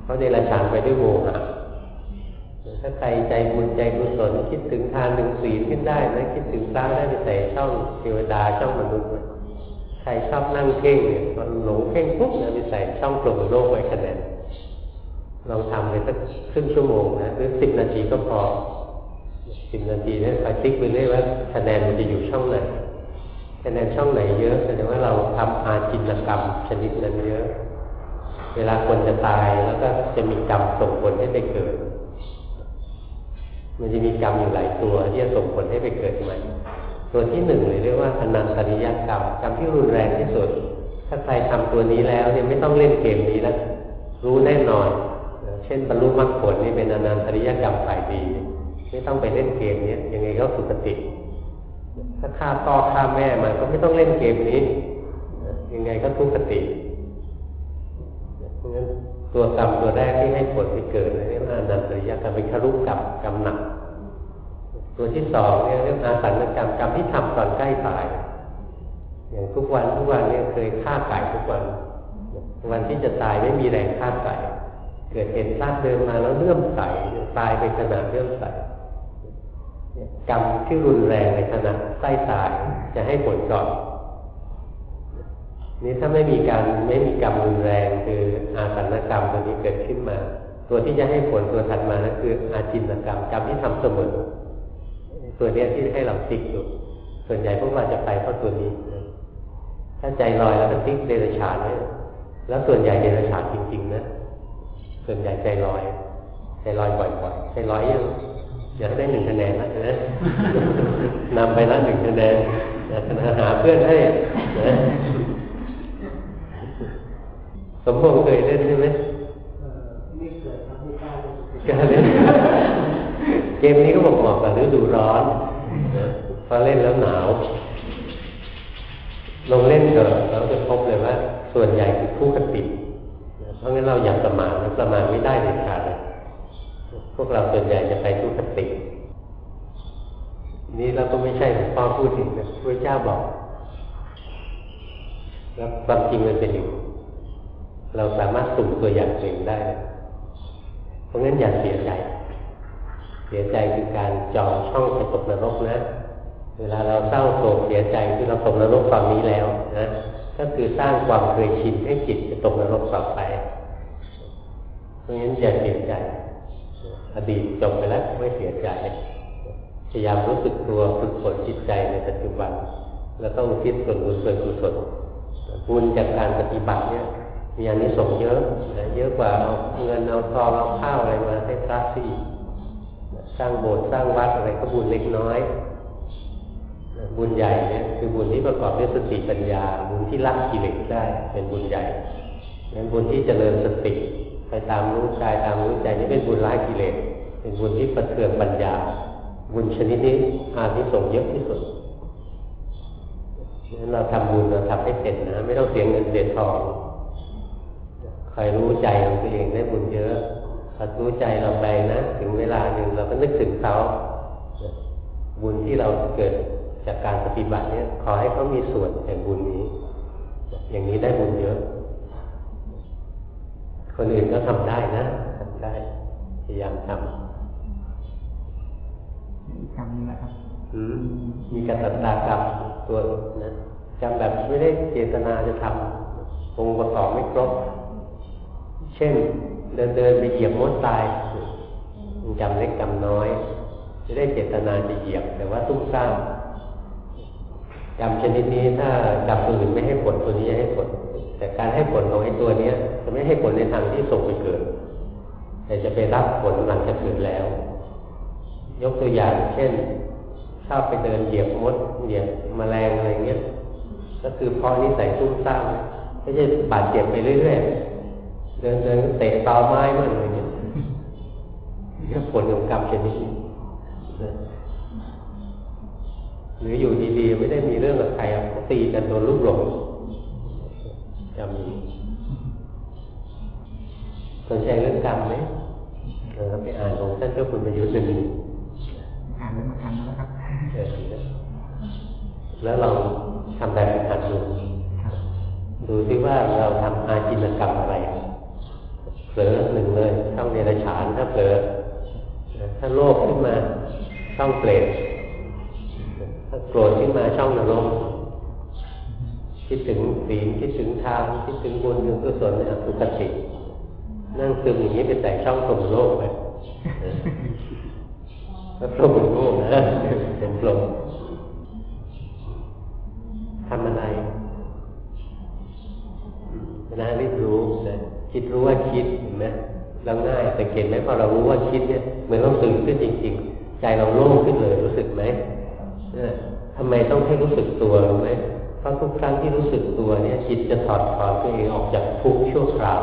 เพราะเดรัจฉานไปด้วยโมหะถ้าใครใจบุญใจกุศลคิดถึงทานหนึ่งศีลขึ้นได้นะคิดถึงพระได้ไปใส่ช่องเทวดาช่องมนุษย์ใครชอบนั่งเพ่งเนี่ยมันหลงเพ่งปุ๊บนะไปใส่ช่องกลมโลกไว้คะแนนลองทำไปสักครึ่งชั่วโมงนะหรือสิบนาทีก็พอ สิบนาทีเนี่ยคอยติ๊กไปเรื่อยว่าคะแนนมันจะอยู่ช่องไหนคะแนนช่องไหนเยอะแสดงว่าเราทำอาจินกรรมชนิดนั้นเยอะ เวลาคนจะตายแล้วก็จะมีกรรมส่งผลให้ไปเกิด มันจะมีกรรมอยู่หลายตัวที่จะส่งผลให้ไปเกิดใหม่ตัวที่หนึ่งเลยเรียกว่าอนันตริยกรรมกรรมที่รุนแรงที่สุด ถ้าใครทำตัวนี้แล้วเนี่ยไม่ต้องเล่นเกมนี้แล้วรู้แน่นอน เช่นบรรลุมรรคผลนี่เป็นอนันตริยกรรมฝ่ายดี ไม่ต้องไปเล่นเกมนี้ยังไงก็สุขติถ้าฆ่าพ่อฆ่าแม่มันก็ไม่ต้องเล่นเกมนี้ยังไงก็ทุกขติเพราะงั้นตัวกรรมตัวแรกที่ให้ผลที่เกิดเรียกว่าอนันตริยกรรมเป็นคารุกรรมกรรมหนัก ตัวที่สองเนี่ยเรียกอาสันกรรมกรรมที่ทำตอนใกล้ตาย อย่างทุกวันทุกวันเนี่ยเคยฆ่าไก่ทุกวัน วันที่จะตายไม่มีแรงฆ่าไก่ เกิดเห็นพลาดเดินมาแล้วเลื่อมใสตายไปขนาดเลื่อมใส กรรมที่รุนแรงในขณะใต้ตายจะให้ผลก่อนนี้ถ้าไม่มีการไม่มีกรรมรุนแรงคืออาสันกรรมตัวนี้เกิดขึ้นมา ตัวที่จะให้ผลตัวถัดมานั่นคือ อาจินกรรมกรรมที่ทำเสมอตัวนี้ที่ให้เราติ๊กอยู่ส่วนใหญ่พวกเราจะไปเพราะตัวนี้ ถ้าใจลอยแล้วก็ติ๊กเดรัจฉานเลยแล้วส่วนใหญ่เดรัจฉานจริงๆนะส่วนใหญ่ใจลอยใจลอยบ่อยๆใจลอยยัง อยากได้หนึ่งคะแนนนะนะนำไปละหนึ่งคะแนนหาเพื่อนให้นะสมพงษ์เคยเล่นใช่ไหมไม่เคยครับไม่กล้าเล่นเกมนี้ก็บอกเหมาะกับฤดูร้อนพอเล่นแล้วหนาว ลงเล่นเถอะเราจะพบเลยว่า ส่วนใหญ่คือผู้กติเพราะงั้นเราอย่าประมาทประมาทไม่ได้เด็ดขาดเลยพ วกเราส่วนใหญ่จะไปทุกติ นี่เราก็ไม่ใช่หลวงพ่อพูดถึงนะพระเจ้าบอก แล้วความจริงมันเป็นอยู่ เราสามารถสุ่มตัวอย่างเองได้ เพราะงั้นอย่าเสียใจ เสียใจคือการจองช่องไปตกนรกนะ เวลาเราเศร้าโศกเสียใจคือเราตกนรกตอนนี้แล้วนะ ก็คือสร้างความเคยชินให้จิตจะตกนรกต่อไป เพราะงั้นอย่าเสียใจ อดีตจบไปแล้วไม่เสียใจพยายามรู้สึกตัวฝึกฝนจิตใจในปัจจุบัน แล้วต้องคิดส่วนบุญส่วนกุศลบุญจากการปฏิบัติเนี่ยมีอันนี้ส่งเยอะเยอะกว่าเอาเงินเอาทองเอาข้าวอะไรมาให้พระที่สร้างโบสถ์สร้างวัดอะไรก็บุญเล็กน้อย บุญใหญ่เนี่ยคือบุญที่ประกอบด้วยสติปัญญา บุญที่ละกิเลสได้เป็นบุญใหญ่งั้นบุญที่เจริญสติ ไปตามรู้กายตามรู้ใจนี่เป็นบุญละกิเลสเป็นบุญที่ประเทืองปัญญา บุญชนิดนี้อานิสงส์เยอะที่สุดงั้นเราทำบุญเราทำให้เป็นนะ ไม่ต้องเสียเงินเสียทองคอยรู้ใจของตัวเองได้บุญเยอะพอรู้ใจเราไปนะ ถึงเวลาหนึ่งเราก็นึกถึงเขาบุญที่เราเกิดจากการปฏิบัติเนี่ยขอให้เขามีส่วนแห่งบุญนี้ อย่างนี้ได้บุญเยอะ คนอื่นก็ทำได้นะทำได้พยายามทำอีกคำนึงนะครับมีกตัตากรรมตัวนะจำแบบไม่ได้เจตนาจะทำองค์ประกอบไม่ครบ เช่น เดินเดินไปเหยียบมดตายจำเล็กจำน้อย ไม่ได้เจตนาจะเหยียบ แต่ว่าตุ้มซ่ามกรรมชนิดนี้ถ้ากรรมอื่นไม่ให้ผลตัวนี้จะให้ผลแต่การให้ผลของไอ้ตัวเนี้ย จะไม่ให้ผลในทางที่ส่งไปเกิด แต่จะไปรับผลหลังจากเกิดแล้ว ยกตัวอย่างเช่นชอบไปเดินเหยียบมดเหยียบมแมลงอะไรเงี้ย ก็คือพอนิสัยตุ้มซ่ามไม่ใช่บาดเจ็บไปเรื่อยๆ เดินเดินเตะตอไม้มั่งอะไรเงี้ยนี่ผลของกรรมชนิดนี้หรืออยู่ดีๆ ไม่ได้มีเรื่องกับใครตีกันโดนลูกหลงจะมี สนใจเรื่องกรรมไหมเราไปอ่านของท่านเจ้าคุณประยุทธ์หนึ่งอ่านแล้วมาอ่านแล้วครับแล้วเราทำแบบฝึกหัดดูดูซิว่าเราทำอาจินกรรมอะไรเผลอหนึ่งเลยช่องเดรัจฉานถ้าเผลอถ้าโลภขึ้นมาช่องเปรตถ้าโกรธขึ้นมาช่องนรกคิดถึงศีลคิดถึงทานคิดถึงบุญถึงกุศลเนี่ยสุขติ นั่งซึมอย่างนี้ไปใส่ช่องสมโลกไปแล้วพรมโลกนะเป็นพรมทำอะไรนะรีบรู้นะคิดรู้ว่าคิดเห็นไหมเราง่ายแต่เห็นไหมพอเรารู้ว่าคิดเนี่ยเหมือนเราตื่นขึ้นจริงๆ ใจเราโล่งขึ้นเลยรู้สึกไหมทำไมต้องให้รู้สึกตัวรู้ไหมเพราะทุกครั้งที่รู้สึกตัวเนี่ยจิตจะถอดถอนตัวเองออกจากทุกชั่วคราว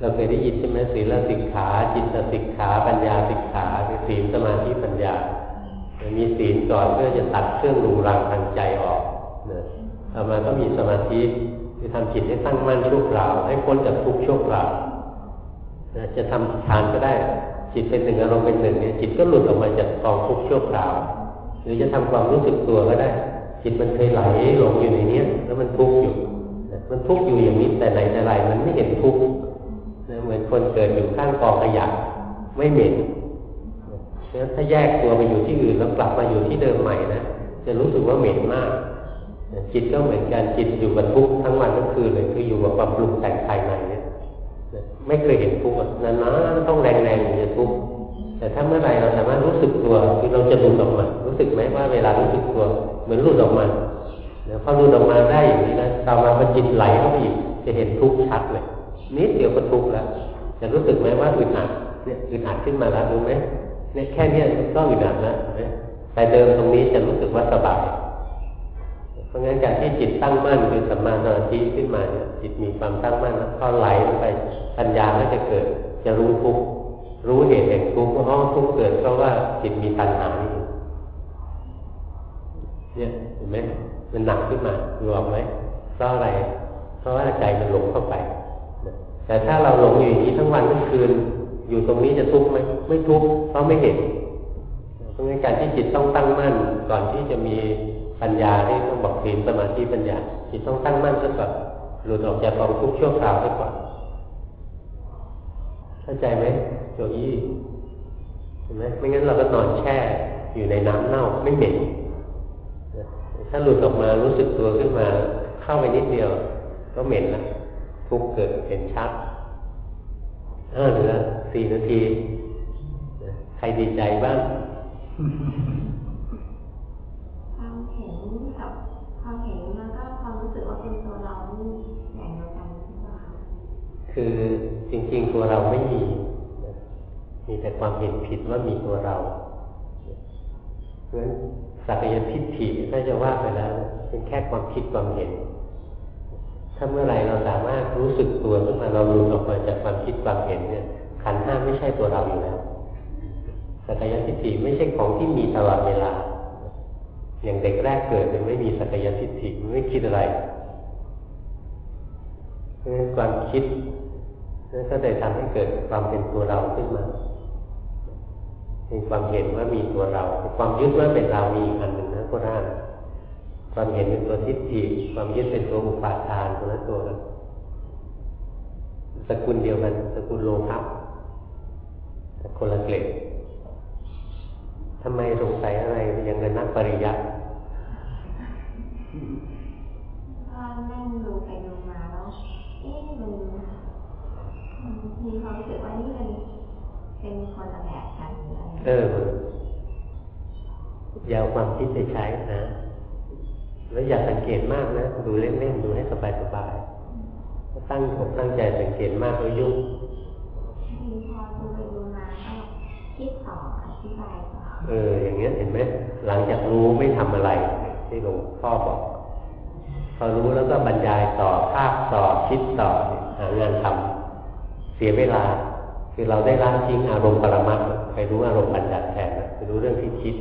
เราเคยได้ยินใช่ไหมศีลสิกขา จิตสิกขาปัญญาสิกขาคือศีลสมาธิปัญญา มีศีลก่อนเพื่อจะตัดเครื่องรุงรังทางใจออกนะต่อมาก็มีสมาธิคือทำจิตให้ตั้งมั่นชั่วคราว ให้พ้นจากทุกชั่วคราวนะจะทำทานก็ได้ จิตเป็นหนึ่งอารมณ์เป็นหนึ่งเนี่ยจิตก็หลุดออกมาจากกองทุกชั่วคราว หรือจะทำความรู้สึกตัวก็ได้ จิตมันเคยไหลหลงอยู่ในนี้แล้วมันทุกข์อยู่ มันทุกข์อยู่อย่างนี้แต่ไหนแต่ไรมันไม่เห็นทุกข์ คนเกิดอยู่ข้างกองขยะไม่เหม็นแล้วถ้าแยกตัวไปอยู่ที่อื่นแล้วกลับมาอยู่ที่เดิมใหม่นะจะรู้สึกว่าเหม็นมาก จิตก็เหมือนกันจิตอยู่กับทุกข์ทั้งวันทั้งคืนเลยคืออยู่กับความปรุงแต่งภายในเนี่ยไม่เคยเห็นทุกข์นานๆต้องแรงๆถึงจะทุกข์แต่ถ้าเมื่อไหร่เราสามารถรู้สึกตัวคือเราจะหลุดออกมา รู้สึกไหมว่าเวลารู้สึกตัวเหมือนหลุดออกมาแล้วพอหลุดออกมาได้อย่างนี้นะต่อมาพอจิตไหลเข้าไปอีกจะเห็นทุกข์ชัดเลยนิดเดียวก็ทุกข์แล้ว จะรู้สึกไหมว่าอึดอัดเนี่ยอึดอัดขึ้นมาแล้วรู้ไหมเนี่ยแค่เนี้ยก็อึดอัดแล้วแต่เดิมตรงนี้จะรู้สึกว่าสบายเพราะงั้นการที่จิตตั้งมั่นคือสัมมาสมาธิขึ้นมาเนี่ยจิตมีความตั้งมั่นแล้วก็ไหลลงไปปัญญาก็จะเกิด จะรู้ทุกรู้เหตุแห่งทุกข์ว่าทุกข์เกิดเพราะว่าจิตมีตัณหาเนี่ยเห็นไหมมันหนักขึ้นมารวมไหมเพราะอะไร เพราะว่าใจมันหลงเข้าไป แต่ถ้าเราหลงอยู่อย่างนี้ทั้งวันทั้งคืน อยู่ตรงนี้จะทุกข์ไหมไม่ทุกข์เพราะไม่เห็นเพราะงั้นการที่จิตต้องตั้งมั่น ก่อนที่จะมีปัญญาที่ต้องบอกศีลสมาธิปัญญา จิตต้องตั้งมั่นซะก่อนหลุดออกจากกองทุกข์ชั่วคราวซะก่อนเข้าใจไหมโจยี่เห็นไหมไม่งั้นเราก็นอนแช่อยู่ในน้ำเน่าไม่เหม็นถ้าหลุดออกมารู้สึกตัวขึ้นมา เข้าไปนิดเดียว ก็เหม็นแล้ว ทุกเกิดเห็นชัดห้าเหลือสี่นาที ใครดีใจบ้างความเห็นกับความเห็นแล้วก็ความรู้สึกว่าเป็นตัวเรานี่อย่างเดียวกันหรือเปล่าคือจริงๆตัวเราไม่มี มีแต่ความเห็นผิดว่ามีตัวเราเพราะฉะนั้นสักยทิฏฐิถ้าจะว่าไปแล้วเป็นแค่ความคิดความเห็น ถ้าเมื่อไหร่เราสามารถรู้สึกตัวขึ้นมาเราหลุดออกมาจากความคิดความเห็นเนี่ย ขันห้าไม่ใช่ตัวเราอยู่แล้วสักยทิฏฐิไม่ใช่ของที่มีตลอดเวลา อย่างเด็กแรกเกิดมันไม่มีสักยทิฏฐิมันไม่คิดอะไรเพราะฉะนั้นความคิดนั่นก็เลยทำให้เกิดความเป็นตัวเราขึ้นมาเป็นความเห็นว่ามีตัวเรา ความยึดว่าเป็นเรามีอันหนึ่งนะก็ร่าง ความเห็นเป็นตัวทิฏฐิความยึดเป็นตัวอุปาทานตัวนั้นตัวนั้นสกุลเดียวกัน สกุลโลภะแต่คนละเกล็ดทำไมสงสัยอะไรอย่างกับนักปริยัติถ้านั่งดูไปดูมาแล้วเอ๊ะมันมันมีความรู้สึกว่านี่มันเป็นคนละแบบกันหรืออะไรเอออย่าเอาความคิดไปใช้นะ แล้วอย่าสังเกตมากนะ ดูเล่นๆดูให้สบายๆถ้าตั้งอกตั้งใจสังเกตมากก็ยุ่งมีพอดูไปดูมาก็คิดต่ออธิบายต่อเอออย่างเงี้ยเห็นไหมหลังจากรู้ไม่ทำอะไร ที่หลวงพ่อบอกพอรู้แล้วก็บรรยายต่อภาพต่อคิดต่อหางานทำเสียเวลา คือเราได้ละทิ้งอารมณ์ปรมัตถ์ไปรู้อารมณ์บัญญัติแทนไปรู้เรื่องที่คิด